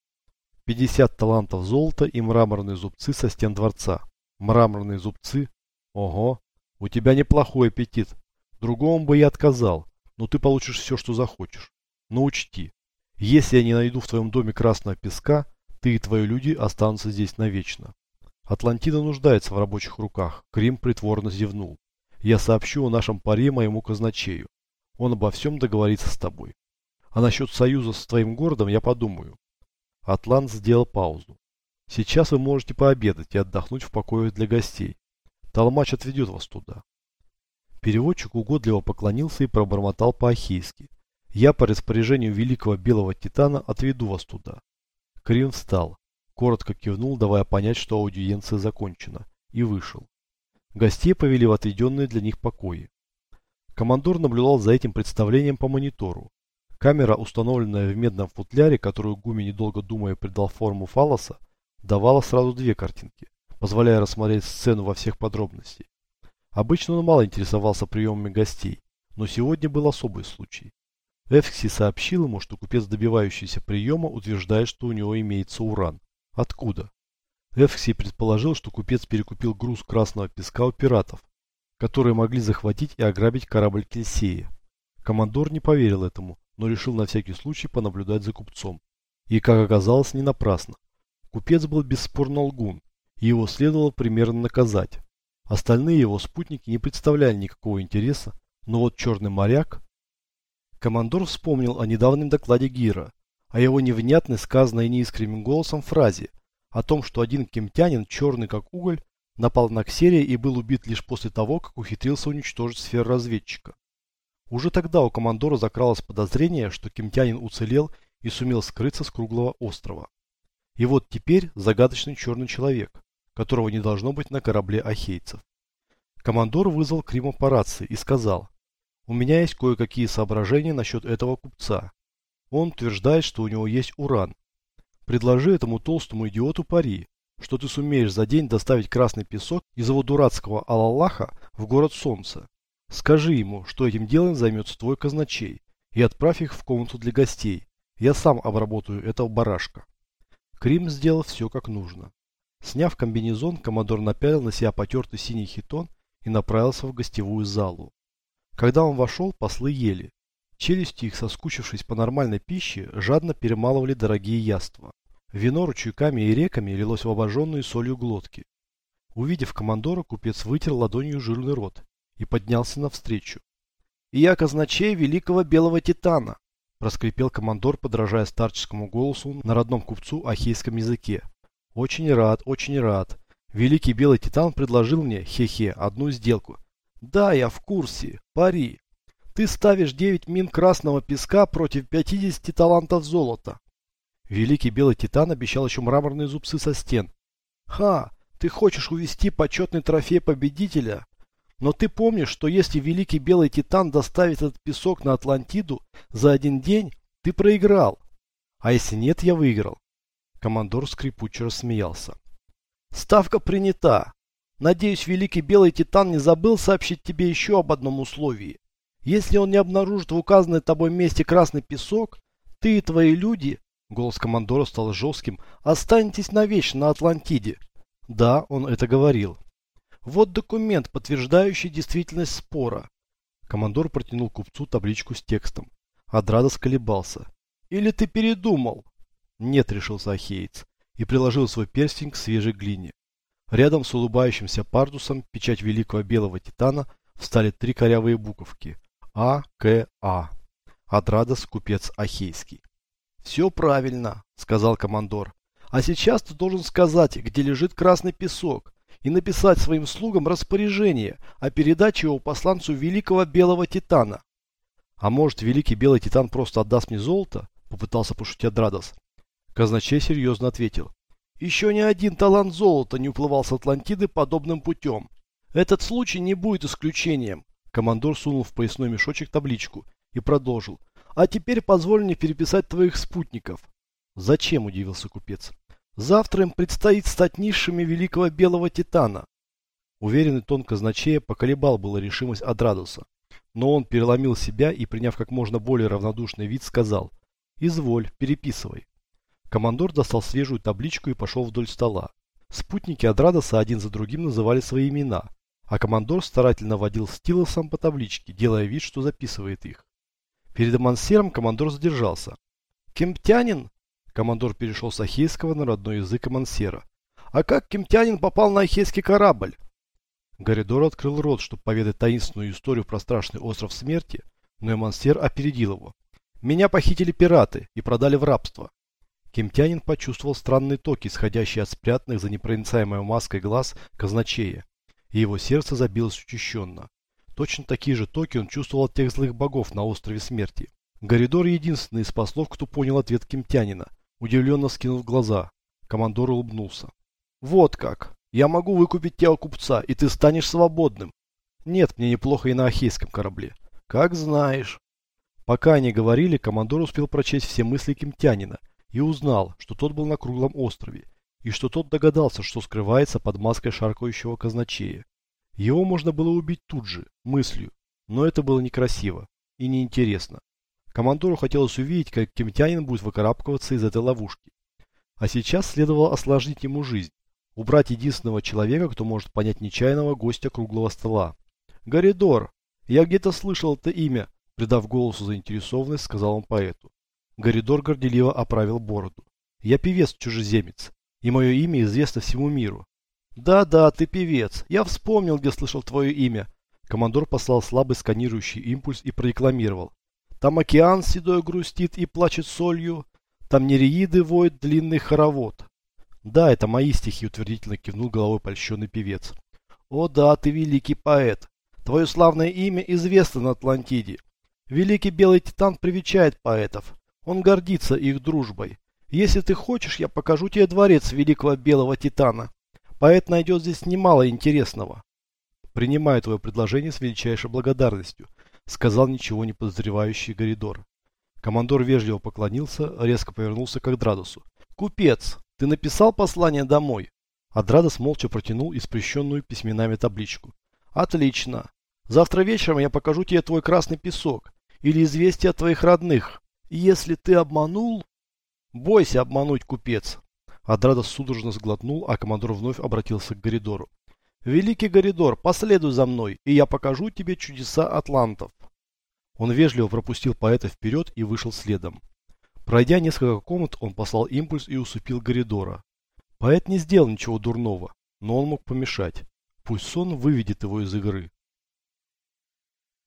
50 талантов золота и мраморные зубцы со стен дворца. Мраморные зубцы? Ого, у тебя неплохой аппетит. Другому бы я отказал, но ты получишь все, что захочешь. Но учти, Если я не найду в твоем доме красного песка, ты и твои люди останутся здесь навечно. Атлантида нуждается в рабочих руках. Крим притворно зевнул. Я сообщу о нашем паре моему казначею. Он обо всем договорится с тобой. А насчет союза с твоим городом я подумаю. Атлант сделал паузу. Сейчас вы можете пообедать и отдохнуть в покоях для гостей. Толмач отведет вас туда. Переводчик угодливо поклонился и пробормотал по-ахейски. Я по распоряжению великого белого титана отведу вас туда. Крин встал, коротко кивнул, давая понять, что аудиенция закончена, и вышел. Гостей повели в отведенные для них покои. Командор наблюдал за этим представлением по монитору. Камера, установленная в медном футляре, которую Гуми, недолго думая, придал форму фалоса, давала сразу две картинки, позволяя рассмотреть сцену во всех подробностях. Обычно он мало интересовался приемами гостей, но сегодня был особый случай. Эфкси сообщил ему, что купец, добивающийся приема, утверждает, что у него имеется уран. Откуда? Эфкси предположил, что купец перекупил груз красного песка у пиратов, которые могли захватить и ограбить корабль Кельсея. Командор не поверил этому, но решил на всякий случай понаблюдать за купцом. И, как оказалось, не напрасно. Купец был бесспорно лгун, и его следовало примерно наказать. Остальные его спутники не представляли никакого интереса, но вот черный моряк... Командор вспомнил о недавнем докладе Гира, о его невнятной, сказанной неискренним голосом фразе, о том, что один кемтянин, черный как уголь, напал на Ксерия и был убит лишь после того, как ухитрился уничтожить сферу разведчика. Уже тогда у командора закралось подозрение, что кемтянин уцелел и сумел скрыться с круглого острова. И вот теперь загадочный черный человек, которого не должно быть на корабле ахейцев. Командор вызвал Крима по рации и сказал, «У меня есть кое-какие соображения насчет этого купца. Он утверждает, что у него есть уран. Предложи этому толстому идиоту пари, что ты сумеешь за день доставить красный песок из его дурацкого Алалаха в город Солнца. Скажи ему, что этим делом займется твой казначей, и отправь их в комнату для гостей. Я сам обработаю этого барашка». Крим сделал все как нужно. Сняв комбинезон, командор напялил на себя потертый синий хитон и направился в гостевую залу. Когда он вошел, послы ели. Челюсти их, соскучившись по нормальной пище, жадно перемалывали дорогие яства. Вино ручейками и реками лилось в обожженные солью глотки. Увидев командора, купец вытер ладонью жирный рот и поднялся навстречу. «И я казначей великого белого титана!» проскрипел командор, подражая старческому голосу на родном купцу ахейском языке. Очень рад, очень рад. Великий белый титан предложил мне, хе-хе, одну сделку. Да, я в курсе. Пари. Ты ставишь 9 мин красного песка против 50 талантов золота. Великий белый титан обещал еще мраморные зубцы со стен. Ха, ты хочешь увести почетный трофей победителя? Но ты помнишь, что если Великий Белый Титан доставит этот песок на Атлантиду за один день, ты проиграл. А если нет, я выиграл. Командор скрипуче рассмеялся. Ставка принята. Надеюсь, Великий Белый Титан не забыл сообщить тебе еще об одном условии. Если он не обнаружит в указанной тобой месте красный песок, ты и твои люди, голос командора стал жестким, останетесь навечно на Атлантиде. Да, он это говорил. Вот документ, подтверждающий действительность спора. Командор протянул купцу табличку с текстом. Адрада сколебался. Или ты передумал? Нет, решился Ахеец и приложил свой перстень к свежей глине. Рядом с улыбающимся пардусом печать великого белого титана встали три корявые буковки. А, К, А. Адрадос, купец Ахейский. «Все правильно», — сказал командор. «А сейчас ты должен сказать, где лежит красный песок, и написать своим слугам распоряжение о передаче его посланцу великого белого титана. А может, великий белый титан просто отдаст мне золото? Попытался пошутить Адрадос. Казначей серьезно ответил. Еще ни один талант золота не уплывал с Атлантиды подобным путем. Этот случай не будет исключением. Командор сунул в поясной мешочек табличку и продолжил. А теперь позволь мне переписать твоих спутников. Зачем, удивился купец. Завтра им предстоит стать низшими великого белого титана. Уверенный тон казначея поколебал было решимость Адрадуса. Но он переломил себя и, приняв как можно более равнодушный вид, сказал «Изволь, переписывай». Командор достал свежую табличку и пошел вдоль стола. Спутники Адрадоса один за другим называли свои имена, а командор старательно водил стилусом по табличке, делая вид, что записывает их. Перед Мансером командор задержался. Кемптянин? Командор перешел с ахейского на родной язык Мансера. А как кемтянин попал на ахейский корабль? Горидор открыл рот, чтобы поведать таинственную историю про страшный остров смерти, но Эмансер опередил его. Меня похитили пираты и продали в рабство. Кемтянин почувствовал странные токи, исходящие от спрятанных за непроницаемой маской глаз казначея, и его сердце забилось учащенно. Точно такие же токи он чувствовал от тех злых богов на острове смерти. Горидор единственный из послов, кто понял ответ Кемтянина, удивленно скинув глаза. Командор улыбнулся. «Вот как! Я могу выкупить тело купца, и ты станешь свободным!» «Нет, мне неплохо и на Ахейском корабле». «Как знаешь». Пока они говорили, командор успел прочесть все мысли Кемтянина и узнал, что тот был на круглом острове, и что тот догадался, что скрывается под маской шаркающего казначея. Его можно было убить тут же, мыслью, но это было некрасиво и неинтересно. Командору хотелось увидеть, как кемтянин будет выкарабкиваться из этой ловушки. А сейчас следовало осложнить ему жизнь, убрать единственного человека, кто может понять нечаянного гостя круглого стола. «Горидор! Я где-то слышал это имя!» Придав голосу заинтересованность, сказал он поэту. Горидор горделиво оправил бороду. «Я певец-чужеземец, и мое имя известно всему миру». «Да-да, ты певец. Я вспомнил, где слышал твое имя». Командор послал слабый сканирующий импульс и прорекламировал. Там океан седой грустит и плачет солью. Там нереиды воет длинный хоровод. Да, это мои стихи, утвердительно кивнул головой польщенный певец. О да, ты великий поэт. Твое славное имя известно на Атлантиде. Великий белый титан привечает поэтов. Он гордится их дружбой. Если ты хочешь, я покажу тебе дворец великого белого титана. Поэт найдет здесь немало интересного. Принимаю твое предложение с величайшей благодарностью, сказал ничего не подозревающий Горидор. Командор вежливо поклонился, резко повернулся к Адрадосу. «Купец, ты написал послание домой?» Адрадос молча протянул испрещенную письменами табличку. «Отлично. Завтра вечером я покажу тебе твой красный песок или известие от твоих родных. Если ты обманул...» «Бойся обмануть, купец!» Адрадос судорожно сглотнул, а командор вновь обратился к Горидору. «Великий Горидор, последуй за мной, и я покажу тебе чудеса атлантов». Он вежливо пропустил поэта вперед и вышел следом. Пройдя несколько комнат, он послал импульс и усыпил Горидора. Поэт не сделал ничего дурного, но он мог помешать. Пусть сон выведет его из игры.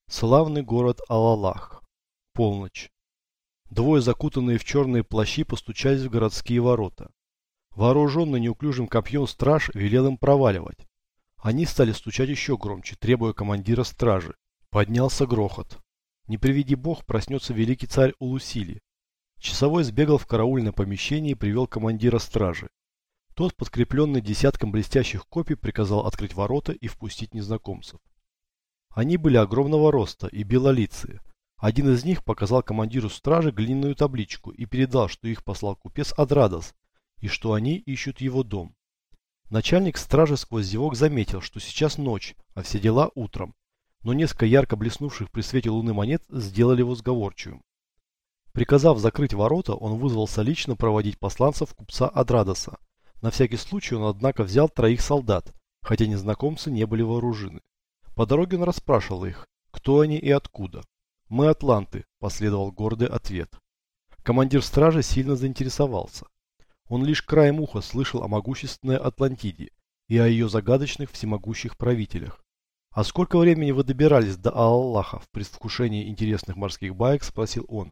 Славный город Алалах. Полночь. Двое закутанные в черные плащи постучались в городские ворота. Вооруженный неуклюжим копьем страж велел им проваливать. Они стали стучать еще громче, требуя командира стражи. Поднялся грохот. Не приведи бог, проснется великий царь Улусили. Часовой сбегал в караульное помещение и привел командира стражи. Тот, подкрепленный десятком блестящих копий, приказал открыть ворота и впустить незнакомцев. Они были огромного роста и белолицые. Один из них показал командиру стражи глиняную табличку и передал, что их послал купец Адрадос и что они ищут его дом. Начальник стражи сквозь зевок заметил, что сейчас ночь, а все дела утром, но несколько ярко блеснувших при свете луны монет сделали его сговорчивым. Приказав закрыть ворота, он вызвался лично проводить посланцев купца Адрадоса. На всякий случай он, однако, взял троих солдат, хотя незнакомцы не были вооружены. По дороге он расспрашивал их, кто они и откуда. «Мы атланты», – последовал гордый ответ. Командир стражи сильно заинтересовался. Он лишь краем уха слышал о могущественной Атлантиде и о ее загадочных всемогущих правителях. «А сколько времени вы добирались до Аллаха в предвкушении интересных морских баек?» – спросил он.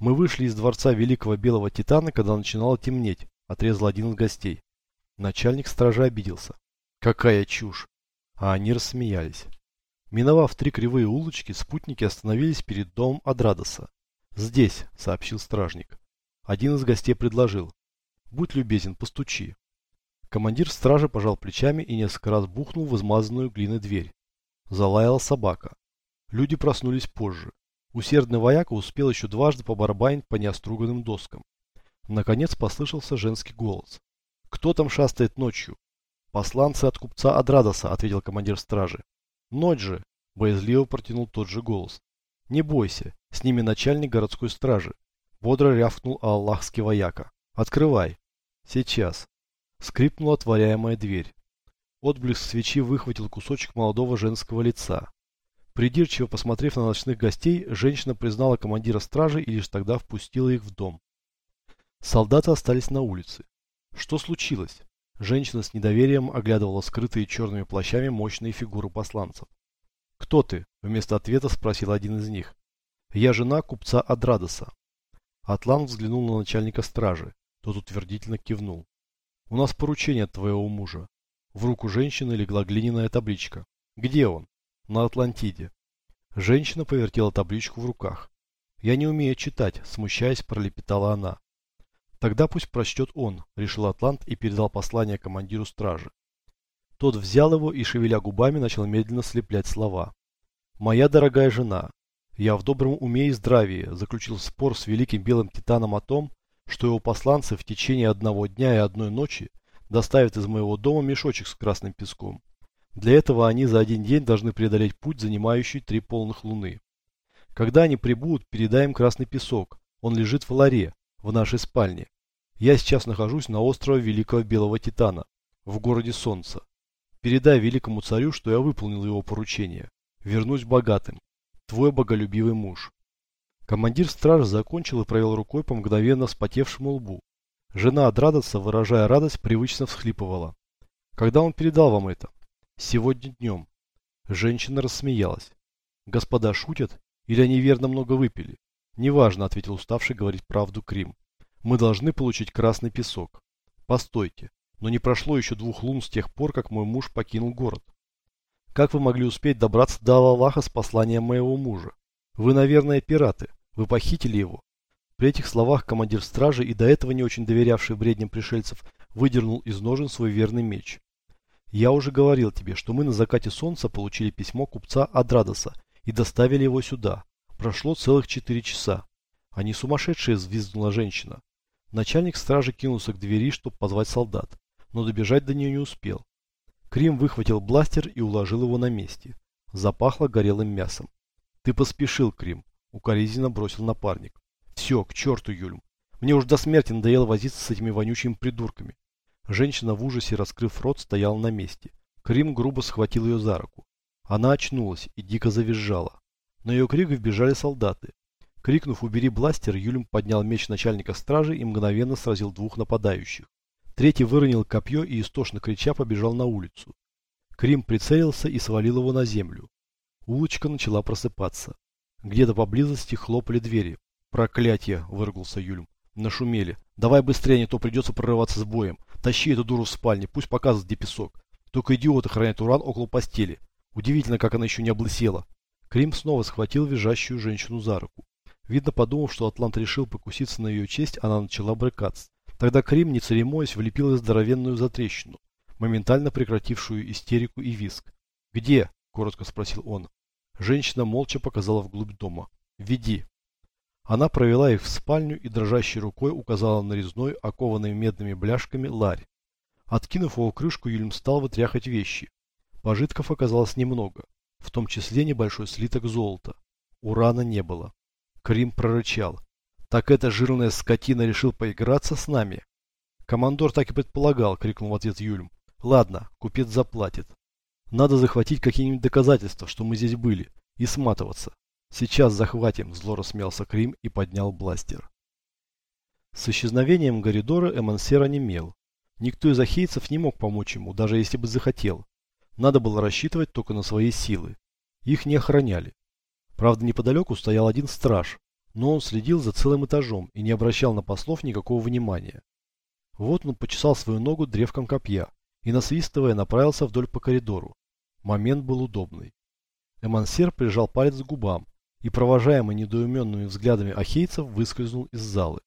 «Мы вышли из дворца Великого Белого Титана, когда начинало темнеть», – отрезал один из гостей. Начальник стражи обиделся. «Какая чушь!» А они рассмеялись. Миновав три кривые улочки, спутники остановились перед домом Адрадоса. «Здесь», — сообщил стражник. Один из гостей предложил. Будь любезен, постучи. Командир стражи пожал плечами и несколько раз бухнул в измазанную глиной дверь. Залаяла собака. Люди проснулись позже. Усердный вояка успел еще дважды побарабанить по неоструганным доскам. Наконец послышался женский голос. «Кто там шастает ночью?» «Посланцы от купца Адрадоса», — ответил командир стражи. «Ночь же!» — боязливо протянул тот же голос. «Не бойся, с ними начальник городской стражи», — бодро рявкнул аллахский вояка. «Открывай!» Сейчас. Скрипнула отворяемая дверь. Отблеск свечи выхватил кусочек молодого женского лица. Придирчиво посмотрев на ночных гостей, женщина признала командира стражи и лишь тогда впустила их в дом. Солдаты остались на улице. Что случилось? Женщина с недоверием оглядывала скрытые черными плащами мощные фигуры посланцев. «Кто ты?» – вместо ответа спросил один из них. «Я жена купца Адрадоса». Атлан взглянул на начальника стражи. Тот утвердительно кивнул. «У нас поручение от твоего мужа». В руку женщины легла глиняная табличка. «Где он?» «На Атлантиде». Женщина повертела табличку в руках. «Я не умею читать», – смущаясь, пролепетала она. «Тогда пусть прочтет он», – решил Атлант и передал послание командиру стражи. Тот взял его и, шевеля губами, начал медленно слеплять слова. «Моя дорогая жена, я в добром уме и здравии заключил спор с великим белым титаном о том, что его посланцы в течение одного дня и одной ночи доставят из моего дома мешочек с красным песком. Для этого они за один день должны преодолеть путь, занимающий три полных луны. Когда они прибудут, передай им красный песок. Он лежит в ларе, в нашей спальне. Я сейчас нахожусь на острове Великого Белого Титана, в городе Солнца. Передай великому царю, что я выполнил его поручение. Вернусь богатым. Твой боголюбивый муж. Командир стражи закончил и провел рукой по мгновенно вспотевшему лбу. Жена от выражая радость, привычно всхлипывала. Когда он передал вам это? Сегодня днем. Женщина рассмеялась. Господа шутят? Или они верно много выпили? Неважно, ответил уставший говорить правду Крим. Мы должны получить красный песок. Постойте. Но не прошло еще двух лун с тех пор, как мой муж покинул город. Как вы могли успеть добраться до Аллаха с посланием моего мужа? Вы, наверное, пираты. Вы похитили его. При этих словах командир стражи и до этого не очень доверявший бредням пришельцев выдернул из ножен свой верный меч. Я уже говорил тебе, что мы на закате солнца получили письмо купца Адрадоса и доставили его сюда. Прошло целых четыре часа. Они сумасшедшие, взвизгнула женщина. Начальник стражи кинулся к двери, чтобы позвать солдат, но добежать до нее не успел. Крим выхватил бластер и уложил его на месте. Запахло горелым мясом. Ты поспешил, Крим. Укоризненно бросил напарник. Все, к черту, Юльм. Мне уж до смерти надоело возиться с этими вонючими придурками. Женщина в ужасе, раскрыв рот, стояла на месте. Крим грубо схватил ее за руку. Она очнулась и дико завизжала. На ее крик вбежали солдаты. Крикнув «Убери бластер», Юльм поднял меч начальника стражи и мгновенно сразил двух нападающих. Третий выронил копье и истошно крича побежал на улицу. Крим прицелился и свалил его на землю. Улочка начала просыпаться. Где-то поблизости хлопали двери. «Проклятие!» – выругался Юльм. «Нашумели. Давай быстрее, не то придется прорываться с боем. Тащи эту дуру в спальне, пусть показывает, где песок. Только идиот охраняет уран около постели. Удивительно, как она еще не облысела». Крим снова схватил визжащую женщину за руку. Видно, подумав, что Атлант решил покуситься на ее честь, она начала брыкаться. Тогда Крим, не церемонясь, влепил здоровенную затрещину, моментально прекратившую истерику и виск. «Где?» – коротко спросил он. Женщина молча показала вглубь дома. «Веди». Она провела их в спальню и дрожащей рукой указала на резной, окованный медными бляшками, ларь. Откинув его крышку, Юльм стал вытряхать вещи. Пожитков оказалось немного, в том числе небольшой слиток золота. Урана не было. Крим прорычал. Так эта жирная скотина решил поиграться с нами? Командор так и предполагал, крикнул в ответ Юльм. Ладно, купец заплатит. Надо захватить какие-нибудь доказательства, что мы здесь были, и сматываться. Сейчас захватим, зло рассмеялся Крим и поднял бластер. С исчезновением Горидора Эмансер онемел. Никто из ахейцев не мог помочь ему, даже если бы захотел. Надо было рассчитывать только на свои силы. Их не охраняли. Правда, неподалеку стоял один страж, но он следил за целым этажом и не обращал на послов никакого внимания. Вот он почесал свою ногу древком копья и, насвистывая, направился вдоль по коридору. Момент был удобный. Эмансер прижал палец к губам и, провожаемый недоуменными взглядами ахейцев, выскользнул из залы.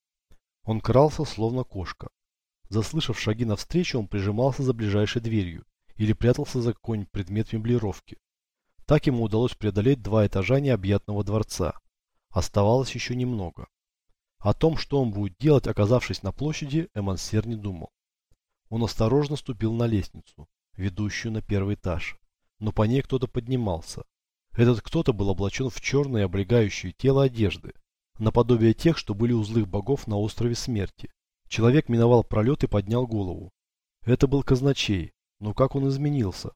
Он крался, словно кошка. Заслышав шаги навстречу, он прижимался за ближайшей дверью или прятался за какой-нибудь предмет меблировки. Так ему удалось преодолеть два этажа необъятного дворца. Оставалось еще немного. О том, что он будет делать, оказавшись на площади, Эмансер не думал. Он осторожно ступил на лестницу, ведущую на первый этаж но по ней кто-то поднимался. Этот кто-то был облачен в черные облегающие тело одежды, наподобие тех, что были у злых богов на острове смерти. Человек миновал пролет и поднял голову. Это был казначей, но как он изменился?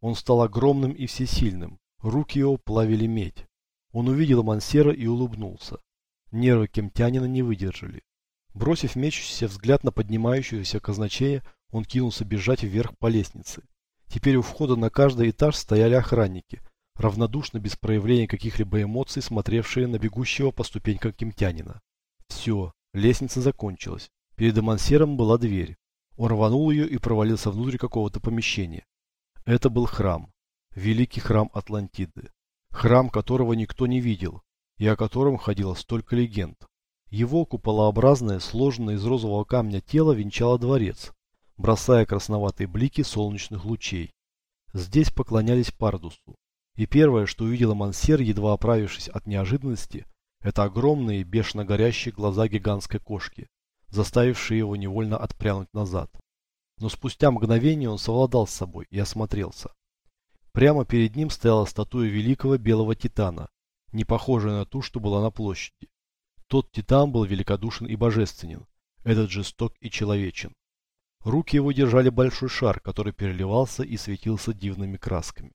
Он стал огромным и всесильным. Руки его плавили медь. Он увидел Мансера и улыбнулся. Нервы кемтянина не выдержали. Бросив мечущийся взгляд на поднимающегося казначея, он кинулся бежать вверх по лестнице. Теперь у входа на каждый этаж стояли охранники, равнодушно, без проявления каких-либо эмоций, смотревшие на бегущего по ступенькам кемтянина. Все, лестница закончилась. Перед Амансером была дверь. Он рванул ее и провалился внутрь какого-то помещения. Это был храм. Великий храм Атлантиды. Храм, которого никто не видел, и о котором ходило столько легенд. Его куполообразное, сложенное из розового камня тело венчало дворец, бросая красноватые блики солнечных лучей. Здесь поклонялись Пардусу. И первое, что увидела Мансер, едва оправившись от неожиданности, это огромные, бешено горящие глаза гигантской кошки, заставившие его невольно отпрянуть назад. Но спустя мгновение он совладал с собой и осмотрелся. Прямо перед ним стояла статуя великого белого титана, не похожая на ту, что была на площади. Тот титан был великодушен и божественен, этот жесток и человечен. Руки его держали большой шар, который переливался и светился дивными красками.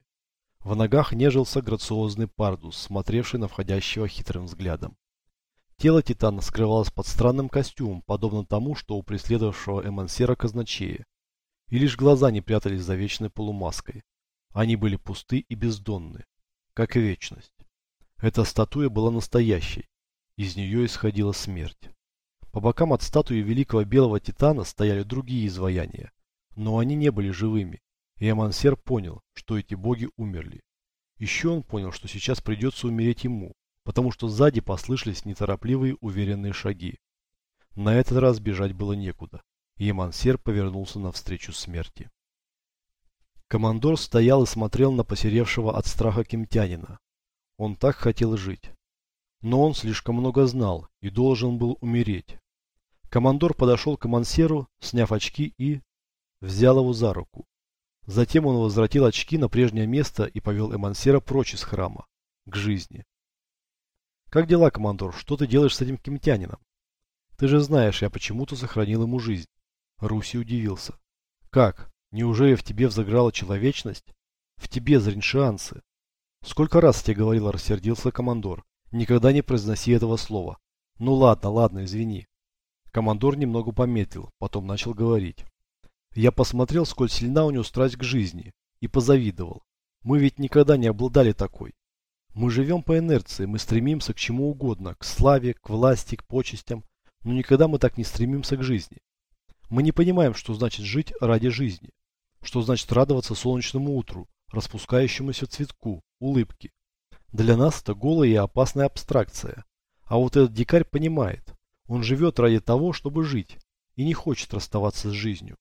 В ногах нежился грациозный пардус, смотревший на входящего хитрым взглядом. Тело Титана скрывалось под странным костюмом, подобно тому, что у преследовавшего Эмансера казначея. И лишь глаза не прятались за вечной полумаской. Они были пусты и бездонны, как и вечность. Эта статуя была настоящей. Из нее исходила смерть. По бокам от статуи великого белого титана стояли другие изваяния, но они не были живыми, и Амансер понял, что эти боги умерли. Еще он понял, что сейчас придется умереть ему, потому что сзади послышались неторопливые уверенные шаги. На этот раз бежать было некуда, и Амансер повернулся навстречу смерти. Командор стоял и смотрел на посеревшего от страха кемтянина. Он так хотел жить. Но он слишком много знал и должен был умереть. Командор подошел к Мансеру, сняв очки и... взял его за руку. Затем он возвратил очки на прежнее место и повел Эмансера прочь из храма, к жизни. «Как дела, командор? Что ты делаешь с этим кемтянином?» «Ты же знаешь, я почему-то сохранил ему жизнь». Руси удивился. «Как? Неужели в тебе взыграла человечность? В тебе зриншианцы?» «Сколько раз тебе говорил, рассердился командор. Никогда не произноси этого слова. Ну ладно, ладно, извини. Командор немного пометил, потом начал говорить. Я посмотрел, сколь сильна у него страсть к жизни, и позавидовал. Мы ведь никогда не обладали такой. Мы живем по инерции, мы стремимся к чему угодно, к славе, к власти, к почестям, но никогда мы так не стремимся к жизни. Мы не понимаем, что значит жить ради жизни, что значит радоваться солнечному утру, распускающемуся цветку, улыбке. Для нас это голая и опасная абстракция. А вот этот дикарь понимает, он живет ради того, чтобы жить, и не хочет расставаться с жизнью.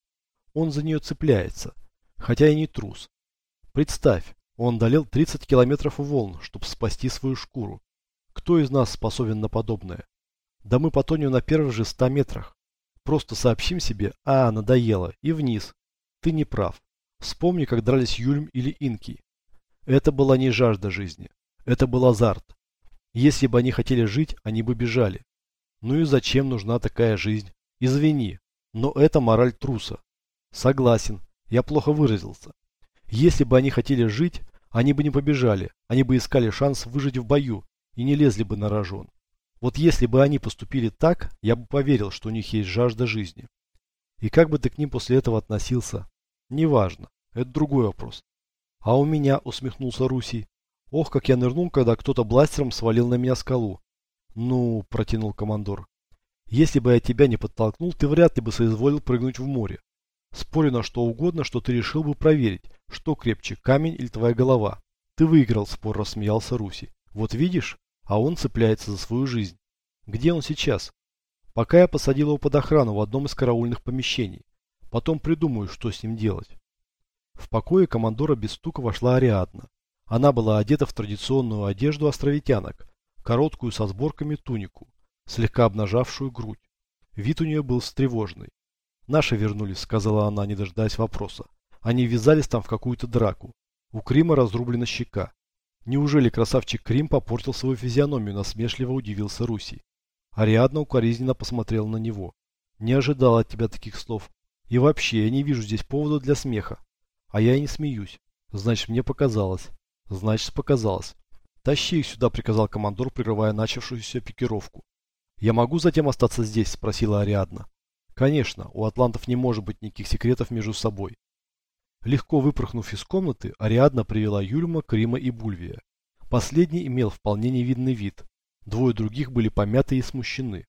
Он за нее цепляется, хотя и не трус. Представь, он одолел 30 километров волн, чтобы спасти свою шкуру. Кто из нас способен на подобное? Да мы потонем на первых же 100 метрах. Просто сообщим себе, а, надоело, и вниз. Ты не прав. Вспомни, как дрались Юльм или Инки. Это была не жажда жизни. Это был азарт. Если бы они хотели жить, они бы бежали. Ну и зачем нужна такая жизнь? Извини, но это мораль труса. Согласен, я плохо выразился. Если бы они хотели жить, они бы не побежали, они бы искали шанс выжить в бою и не лезли бы на рожон. Вот если бы они поступили так, я бы поверил, что у них есть жажда жизни. И как бы ты к ним после этого относился? Неважно, это другой вопрос. А у меня, усмехнулся Руси. Ох, как я нырнул, когда кто-то бластером свалил на меня скалу. «Ну», – протянул командор, – «если бы я тебя не подтолкнул, ты вряд ли бы соизволил прыгнуть в море. Спорю на что угодно, что ты решил бы проверить, что крепче, камень или твоя голова. Ты выиграл спор, рассмеялся Руси. Вот видишь, а он цепляется за свою жизнь. Где он сейчас? Пока я посадил его под охрану в одном из караульных помещений. Потом придумаю, что с ним делать». В покое командора без стука вошла Ариадна. Она была одета в традиционную одежду островитянок, короткую со сборками тунику, слегка обнажавшую грудь. Вид у нее был встревоженный. «Наши вернулись», — сказала она, не дожидаясь вопроса. Они ввязались там в какую-то драку. У Крима разрублена щека. Неужели красавчик Крим попортил свою физиономию, насмешливо удивился Руси. Ариадна укоризненно посмотрела на него. Не ожидала от тебя таких слов. И вообще, я не вижу здесь повода для смеха. А я и не смеюсь. Значит, мне показалось. Значит, показалось. Тащи их сюда, приказал командор, прерывая начавшуюся пикировку. Я могу затем остаться здесь? Спросила Ариадна. Конечно, у атлантов не может быть никаких секретов между собой. Легко выпорхнув из комнаты, Ариадна привела Юльма, Крима и Бульвия. Последний имел вполне невидный вид. Двое других были помяты и смущены.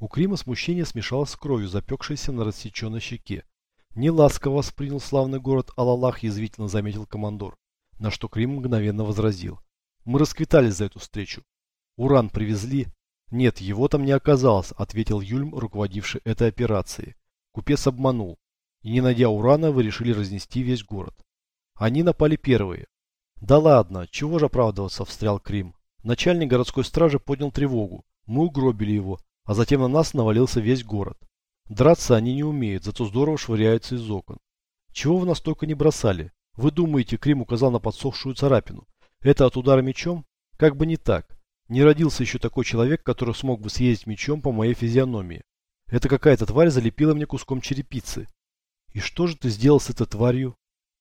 У Крима смущение смешалось с кровью, запекшейся на рассеченной щеке. Неласково воспринял славный город Алалах, язвительно заметил командор, на что Крим мгновенно возразил. Мы расквитались за эту встречу. Уран привезли. Нет, его там не оказалось, ответил Юльм, руководивший этой операцией. Купец обманул. И не найдя урана, вы решили разнести весь город. Они напали первые. Да ладно, чего же оправдываться, встрял Крим. Начальник городской стражи поднял тревогу. Мы угробили его, а затем на нас навалился весь город. Драться они не умеют, зато здорово швыряются из окон. Чего вы нас только не бросали? Вы думаете, Крим указал на подсохшую царапину? Это от удара мечом? Как бы не так. Не родился еще такой человек, который смог бы съездить мечом по моей физиономии. Это какая-то тварь залепила мне куском черепицы. И что же ты сделал с этой тварью?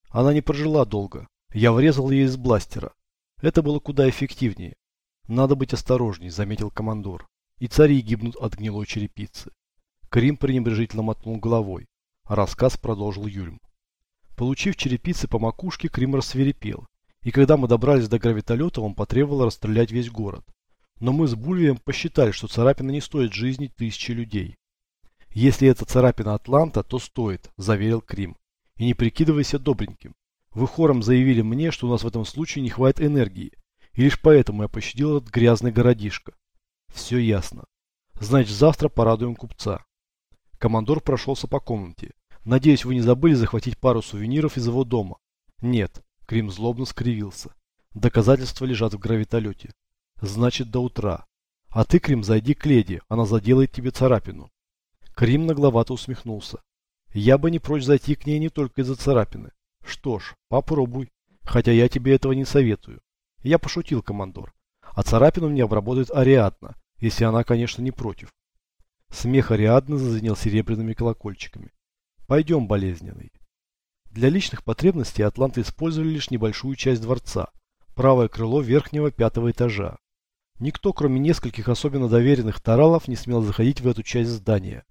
Она не прожила долго. Я врезал ей из бластера. Это было куда эффективнее. Надо быть осторожней, заметил командор. И цари гибнут от гнилой черепицы. Крим пренебрежительно мотнул головой, рассказ продолжил Юльм. Получив черепицы по макушке, Крим рассверепел, и когда мы добрались до гравитолета, он потребовал расстрелять весь город. Но мы с Бульвием посчитали, что царапина не стоит жизни тысячи людей. Если это царапина Атланта, то стоит, заверил Крим. И не прикидывайся добреньким. Вы хором заявили мне, что у нас в этом случае не хватит энергии, и лишь поэтому я пощадил этот грязный городишко. Все ясно. Значит, завтра порадуем купца. Командор прошелся по комнате. Надеюсь, вы не забыли захватить пару сувениров из его дома. Нет. Крим злобно скривился. Доказательства лежат в гравитолете. Значит, до утра. А ты, Крим, зайди к леди, она заделает тебе царапину. Крим нагловато усмехнулся. Я бы не прочь зайти к ней не только из-за царапины. Что ж, попробуй. Хотя я тебе этого не советую. Я пошутил, командор. А царапину мне обработает Ариадна, если она, конечно, не против. Смех Ариадны зазвенел серебряными колокольчиками. Пойдем, болезненный. Для личных потребностей атланты использовали лишь небольшую часть дворца, правое крыло верхнего пятого этажа. Никто, кроме нескольких особенно доверенных таралов, не смел заходить в эту часть здания.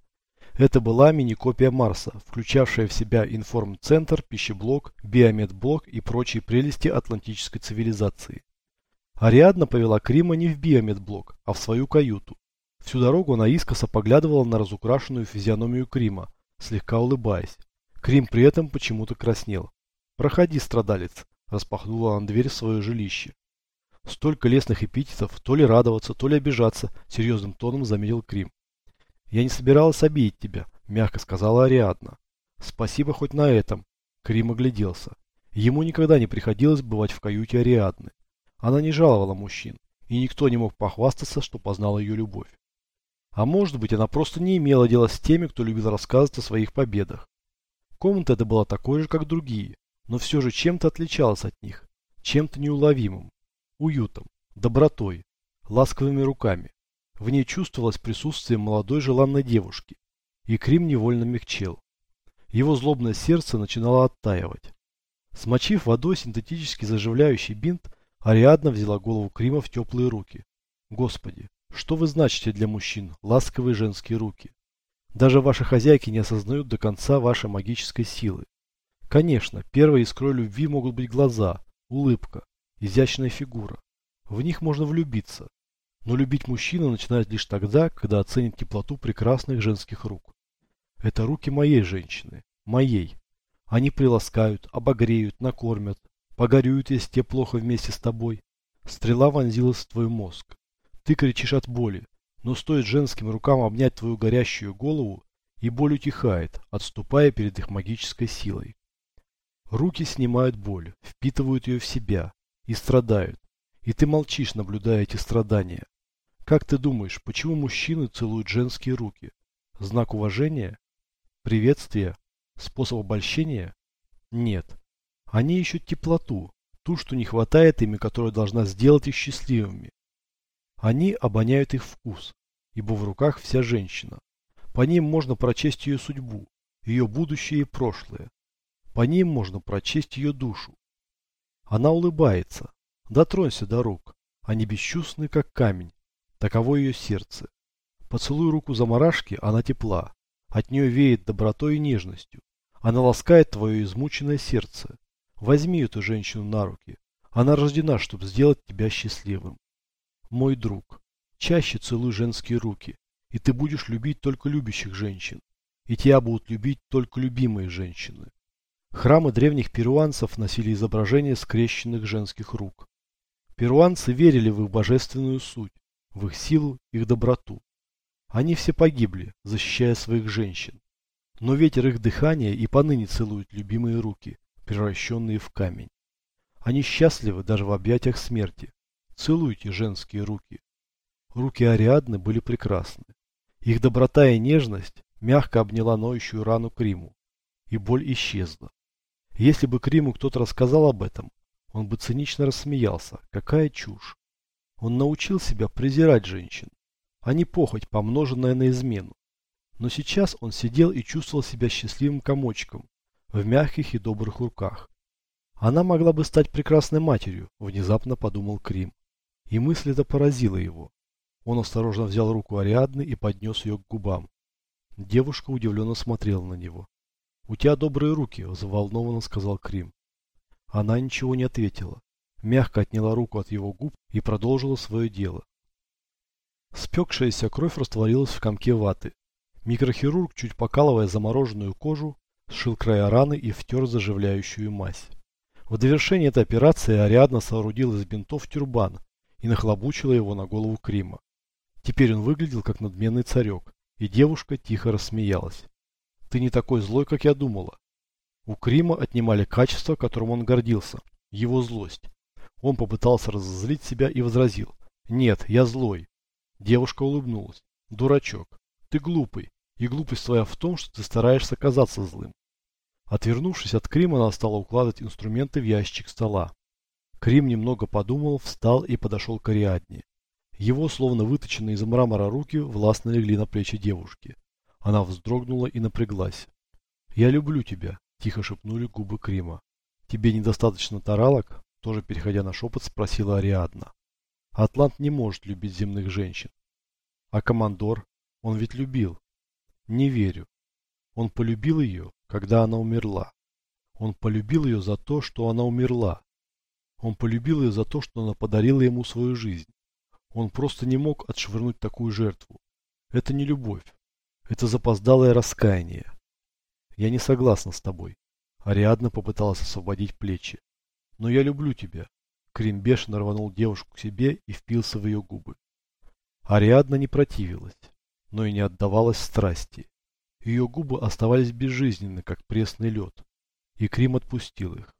Это была мини-копия Марса, включавшая в себя информцентр, пищеблок, биомедблок и прочие прелести атлантической цивилизации. Ариадна повела Крима не в биомедблок, а в свою каюту. Всю дорогу она искоса поглядывала на разукрашенную физиономию Крима, слегка улыбаясь. Крим при этом почему-то краснел. «Проходи, страдалец», – распахнула она дверь в свое жилище. Столько лесных эпитетов, то ли радоваться, то ли обижаться, серьезным тоном заметил Крим. «Я не собиралась обидеть тебя», – мягко сказала Ариадна. «Спасибо хоть на этом». Крим огляделся. Ему никогда не приходилось бывать в каюте Ариадны. Она не жаловала мужчин, и никто не мог похвастаться, что познал ее любовь. А может быть, она просто не имела дела с теми, кто любил рассказывать о своих победах. Комната эта была такой же, как другие, но все же чем-то отличалась от них, чем-то неуловимым, уютом, добротой, ласковыми руками. В ней чувствовалось присутствие молодой желанной девушки, и Крим невольно мягчел. Его злобное сердце начинало оттаивать. Смочив водой синтетически заживляющий бинт, Ариадна взяла голову Крима в теплые руки. Господи, что вы значите для мужчин, ласковые женские руки? Даже ваши хозяйки не осознают до конца вашей магической силы. Конечно, первой искрой любви могут быть глаза, улыбка, изящная фигура. В них можно влюбиться. Но любить мужчину начинает лишь тогда, когда оценит теплоту прекрасных женских рук. Это руки моей женщины, моей. Они приласкают, обогреют, накормят, погорюют, если те плохо вместе с тобой. Стрела вонзилась в твой мозг. Ты кричишь от боли, но стоит женским рукам обнять твою горящую голову, и боль утихает, отступая перед их магической силой. Руки снимают боль, впитывают ее в себя и страдают, и ты молчишь, наблюдая эти страдания. Как ты думаешь, почему мужчины целуют женские руки? Знак уважения? Приветствия? Способ обольщения? Нет. Они ищут теплоту, ту, что не хватает ими, которая должна сделать их счастливыми. Они обоняют их вкус, ибо в руках вся женщина. По ним можно прочесть ее судьбу, ее будущее и прошлое. По ним можно прочесть ее душу. Она улыбается. Дотронься до рук. Они бесчувственны, как камень. Таково ее сердце. Поцелуй руку заморашки, она тепла. От нее веет добротой и нежностью. Она ласкает твое измученное сердце. Возьми эту женщину на руки. Она рождена, чтобы сделать тебя счастливым. Мой друг, чаще целуй женские руки, и ты будешь любить только любящих женщин, и тебя будут любить только любимые женщины. Храмы древних перуанцев носили изображения скрещенных женских рук. Перуанцы верили в их божественную суть, в их силу, их доброту. Они все погибли, защищая своих женщин. Но ветер их дыхания и поныне целует любимые руки, превращенные в камень. Они счастливы даже в объятиях смерти. Целуйте женские руки. Руки Ариадны были прекрасны. Их доброта и нежность мягко обняла ноющую рану Криму, и боль исчезла. Если бы Криму кто-то рассказал об этом, он бы цинично рассмеялся. Какая чушь. Он научил себя презирать женщин, а не похоть, помноженная на измену. Но сейчас он сидел и чувствовал себя счастливым комочком в мягких и добрых руках. Она могла бы стать прекрасной матерью, внезапно подумал Крим. И мысль эта поразила его. Он осторожно взял руку Ариадны и поднес ее к губам. Девушка удивленно смотрела на него. «У тебя добрые руки», – взволнованно сказал Крим. Она ничего не ответила. Мягко отняла руку от его губ и продолжила свое дело. Спекшаяся кровь растворилась в комке ваты. Микрохирург, чуть покалывая замороженную кожу, сшил края раны и втер заживляющую мазь. В довершение этой операции Ариадна соорудила из бинтов тюрбан и нахлобучила его на голову Крима. Теперь он выглядел как надменный царек, и девушка тихо рассмеялась. «Ты не такой злой, как я думала». У Крима отнимали качество, которым он гордился, его злость. Он попытался разозлить себя и возразил. «Нет, я злой». Девушка улыбнулась. «Дурачок, ты глупый, и глупость твоя в том, что ты стараешься казаться злым. Отвернувшись от Крима, она стала укладывать инструменты в ящик стола. Крим немного подумал, встал и подошел к Ариадне. Его, словно выточенные из мрамора руки, властно легли на плечи девушки. Она вздрогнула и напряглась. «Я люблю тебя», – тихо шепнули губы Крима. «Тебе недостаточно таралок?» – тоже переходя на шепот, спросила Ариадна. «Атлант не может любить земных женщин». «А командор? Он ведь любил». «Не верю. Он полюбил ее, когда она умерла. Он полюбил ее за то, что она умерла. Он полюбил ее за то, что она подарила ему свою жизнь. Он просто не мог отшвырнуть такую жертву. Это не любовь. Это запоздалое раскаяние. Я не согласна с тобой. Ариадна попыталась освободить плечи. Но я люблю тебя. Крим бешено рванул девушку к себе и впился в ее губы. Ариадна не противилась, но и не отдавалась страсти. Ее губы оставались безжизненны, как пресный лед. И Крим отпустил их.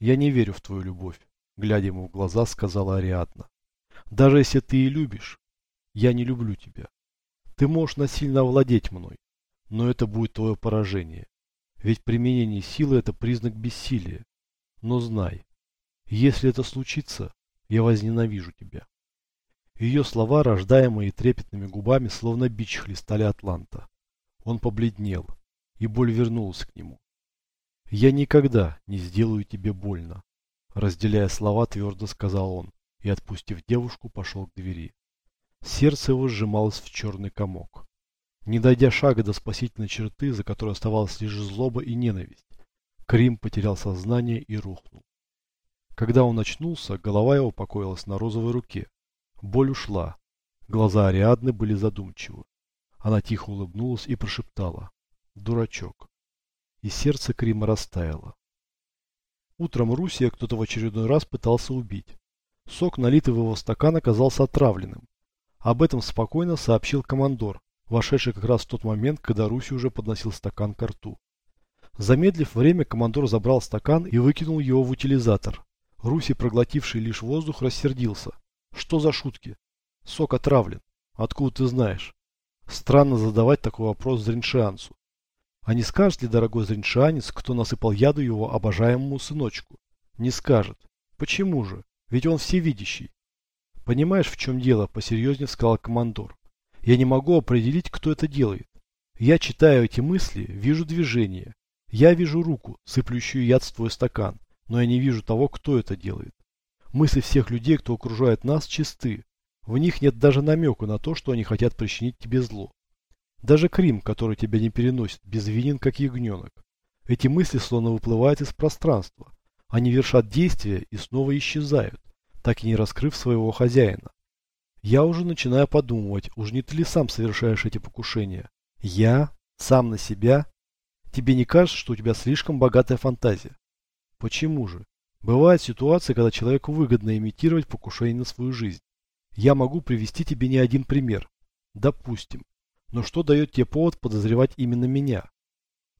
«Я не верю в твою любовь», — глядя ему в глаза, сказала Ариадна. «Даже если ты и любишь, я не люблю тебя. Ты можешь насильно овладеть мной, но это будет твое поражение. Ведь применение силы – это признак бессилия. Но знай, если это случится, я возненавижу тебя». Ее слова, рождаемые трепетными губами, словно бич хлестали Атланта. Он побледнел, и боль вернулась к нему. «Я никогда не сделаю тебе больно», – разделяя слова, твердо сказал он, и, отпустив девушку, пошел к двери. Сердце его сжималось в черный комок. Не дойдя шага до спасительной черты, за которой оставалась лишь злоба и ненависть, Крим потерял сознание и рухнул. Когда он очнулся, голова его покоилась на розовой руке. Боль ушла. Глаза Ариадны были задумчивы. Она тихо улыбнулась и прошептала. Дурачок. И сердце Крима растаяло. Утром Русия кто-то в очередной раз пытался убить. Сок, налитый в его стакан, оказался отравленным. Об этом спокойно сообщил командор, вошедший как раз в тот момент, когда Руси уже подносил стакан к рту. Замедлив время, командор забрал стакан и выкинул его в утилизатор. Руси, проглотивший лишь воздух, рассердился. Что за шутки? Сок отравлен. Откуда ты знаешь? Странно задавать такой вопрос зриншианцу. А не скажет ли дорогой зриншианец, кто насыпал яду его обожаемому сыночку? Не скажет. Почему же? Ведь он всевидящий. Понимаешь, в чем дело, посерьезнее сказал командор. Я не могу определить, кто это делает. Я читаю эти мысли, вижу движение. Я вижу руку, сыплющую яд в твой стакан. но я не вижу того, кто это делает. Мысли всех людей, кто окружает нас, чисты. В них нет даже намека на то, что они хотят причинить тебе зло. Даже Крим, который тебя не переносит, безвинен, как ягненок. Эти мысли словно выплывают из пространства. Они вершат действия и снова исчезают, так и не раскрыв своего хозяина. Я уже начинаю подумывать, уж не ты ли сам совершаешь эти покушения? Я? Сам на себя? Тебе не кажется, что у тебя слишком богатая фантазия? Почему же? Бывают ситуации, когда человеку выгодно имитировать покушение на свою жизнь. Я могу привести тебе не один пример. Допустим. Но что дает тебе повод подозревать именно меня?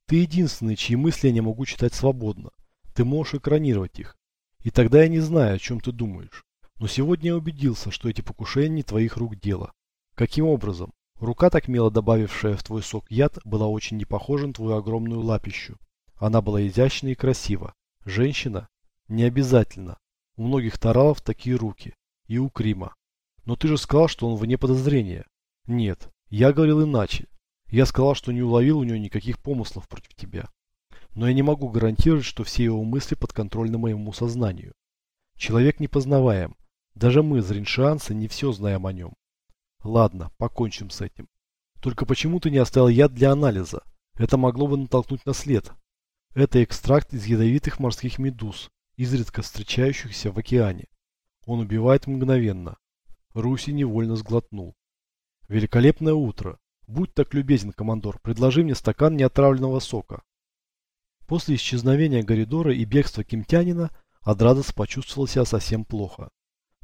Ты единственный, чьи мысли я не могу читать свободно. Ты можешь экранировать их. И тогда я не знаю, о чем ты думаешь. Но сегодня я убедился, что эти покушения не твоих рук дело. Каким образом? Рука, так мило добавившая в твой сок яд, была очень не похожа на твою огромную лапищу. Она была изящна и красива. Женщина? Не обязательно. У многих таралов такие руки. И у Крима. Но ты же сказал, что он вне подозрения. Нет, я говорил иначе. Я сказал, что не уловил у него никаких помыслов против тебя. Но я не могу гарантировать, что все его мысли подконтрольны моему сознанию. Человек непознаваем. Даже мы, зриншианцы, не все знаем о нем. Ладно, покончим с этим. Только почему ты не оставил яд для анализа? Это могло бы натолкнуть на след. Это экстракт из ядовитых морских медуз, изредка встречающихся в океане. Он убивает мгновенно. Руси невольно сглотнул. Великолепное утро. Будь так любезен, командор, предложи мне стакан неотравленного сока. После исчезновения Горидора и бегства Кимтянина Адрадос почувствовал себя совсем плохо.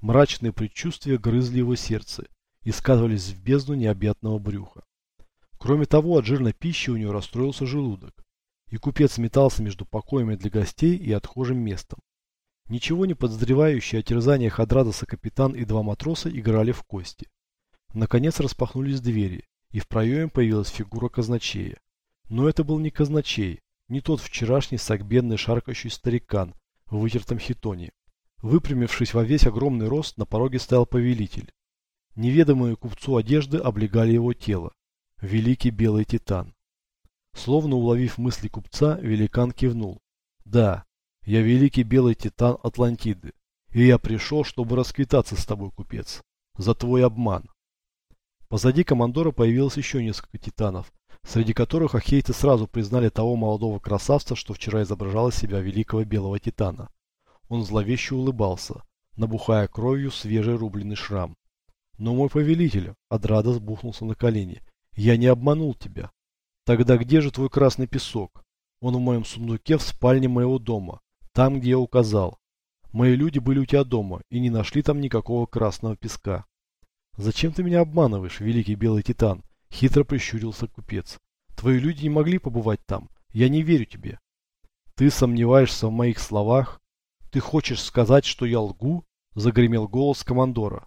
Мрачные предчувствия грызли его сердце и сказывались в бездну необъятного брюха. Кроме того, от жирной пищи у него расстроился желудок, и купец метался между покоями для гостей и отхожим местом. Ничего не подозревающие о терзаниях Адрадоса капитан и два матроса играли в кости. Наконец распахнулись двери, и в проеме появилась фигура казначея. Но это был не казначей, не тот вчерашний сагбенный шаркающий старикан в вытертом хитоне. Выпрямившись во весь огромный рост, на пороге стоял повелитель. Неведомые купцу одежды облегали его тело. Великий белый титан. Словно уловив мысли купца, великан кивнул. Да, я великий белый титан Атлантиды, и я пришел, чтобы расквитаться с тобой, купец, за твой обман. Позади командора появилось еще несколько титанов, среди которых ахейцы сразу признали того молодого красавца, что вчера изображал из себя великого белого титана. Он зловеще улыбался, набухая кровью свежий рубленый шрам. «Но мой повелитель!» — Адрада сбухнулся на колени. «Я не обманул тебя. Тогда где же твой красный песок? Он в моем сундуке в спальне моего дома, там, где я указал. Мои люди были у тебя дома и не нашли там никакого красного песка. Зачем ты меня обманываешь, великий белый титан? Хитро прищурился купец. Твои люди не могли побывать там. Я не верю тебе. Ты сомневаешься в моих словах? Ты хочешь сказать, что я лгу? Загремел голос командора.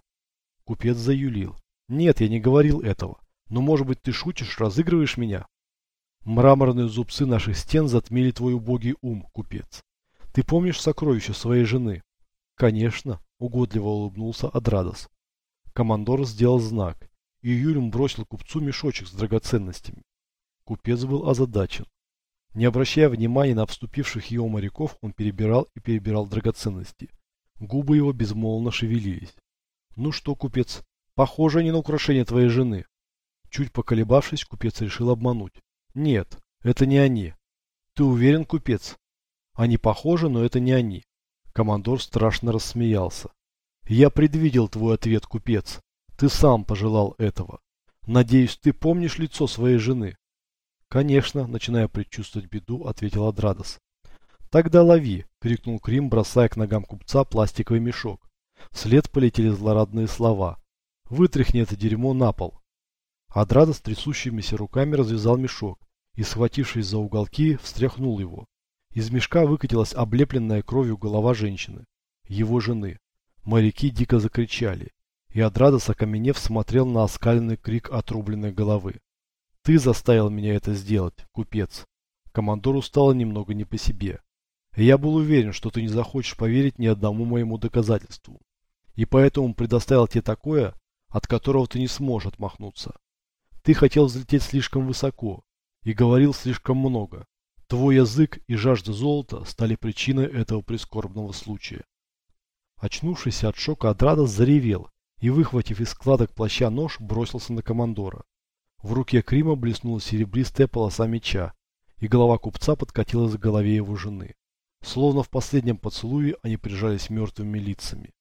Купец заюлил. Нет, я не говорил этого. Но может быть ты шутишь, разыгрываешь меня? Мраморные зубцы наших стен затмили твой убогий ум, купец. Ты помнишь сокровища своей жены? Конечно, угодливо улыбнулся Адрадос. Командор сделал знак, и Юрим бросил купцу мешочек с драгоценностями. Купец был озадачен. Не обращая внимания на вступивших его моряков, он перебирал и перебирал драгоценности. Губы его безмолвно шевелились. «Ну что, купец, похоже не на украшение твоей жены». Чуть поколебавшись, купец решил обмануть. «Нет, это не они». «Ты уверен, купец?» «Они похожи, но это не они». Командор страшно рассмеялся. «Я предвидел твой ответ, купец. Ты сам пожелал этого. Надеюсь, ты помнишь лицо своей жены?» «Конечно», начиная предчувствовать беду, ответил Адрадос. «Тогда лови!» – крикнул Крим, бросая к ногам купца пластиковый мешок. Вслед полетели злорадные слова. «Вытряхни это дерьмо на пол!» Адрадос трясущимися руками развязал мешок и, схватившись за уголки, встряхнул его. Из мешка выкатилась облепленная кровью голова женщины, его жены. Моряки дико закричали, и Адрадос, окаменев, смотрел на оскаленный крик отрубленной головы. Ты заставил меня это сделать, купец. Командору стало немного не по себе. я был уверен, что ты не захочешь поверить ни одному моему доказательству. И поэтому предоставил тебе такое, от которого ты не сможешь отмахнуться. Ты хотел взлететь слишком высоко и говорил слишком много. Твой язык и жажда золота стали причиной этого прискорбного случая. Очнувшийся от шока Адрадос заревел и, выхватив из складок плаща нож, бросился на командора. В руке Крима блеснула серебристая полоса меча, и голова купца подкатилась к голове его жены. Словно в последнем поцелуе они прижались мертвыми лицами.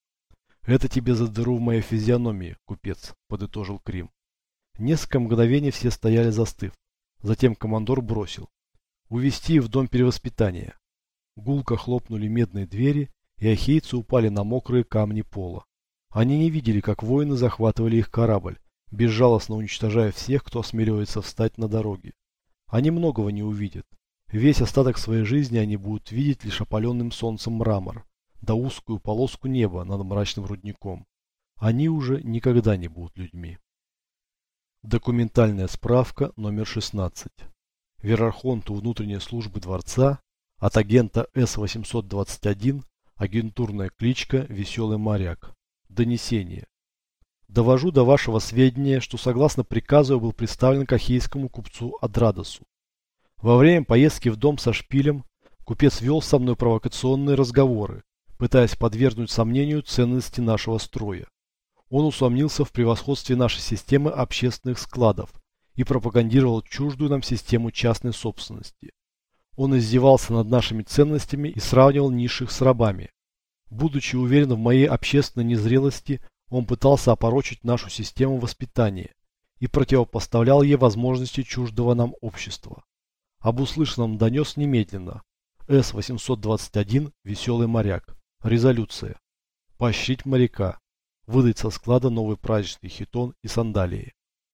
«Это тебе за дыру в моей физиономии, купец», – подытожил Крим. Несколько мгновений все стояли застыв. Затем командор бросил. Увести в дом перевоспитания. Гулко хлопнули медные двери, и ахейцы упали на мокрые камни пола. Они не видели, как воины захватывали их корабль, безжалостно уничтожая всех, кто осмеливается встать на дороге. Они многого не увидят. Весь остаток своей жизни они будут видеть лишь опаленным солнцем мрамор, да узкую полоску неба над мрачным рудником. Они уже никогда не будут людьми. Документальная справка номер 16. Верархонту внутренней службы дворца от агента С-821, агентурная кличка «Веселый моряк». Донесение. Довожу до вашего сведения, что согласно приказу я был представлен к ахейскому купцу Адрадосу. Во время поездки в дом со шпилем купец вел со мной провокационные разговоры, пытаясь подвергнуть сомнению ценности нашего строя. Он усомнился в превосходстве нашей системы общественных складов и пропагандировал чуждую нам систему частной собственности. Он издевался над нашими ценностями и сравнивал низших с рабами. Будучи уверен в моей общественной незрелости, он пытался опорочить нашу систему воспитания и противопоставлял ей возможности чуждого нам общества. Об услышанном донес немедленно. С-821 «Веселый моряк». Резолюция. Поощрить моряка. Выдать со склада новый праздничный хитон и сандалии.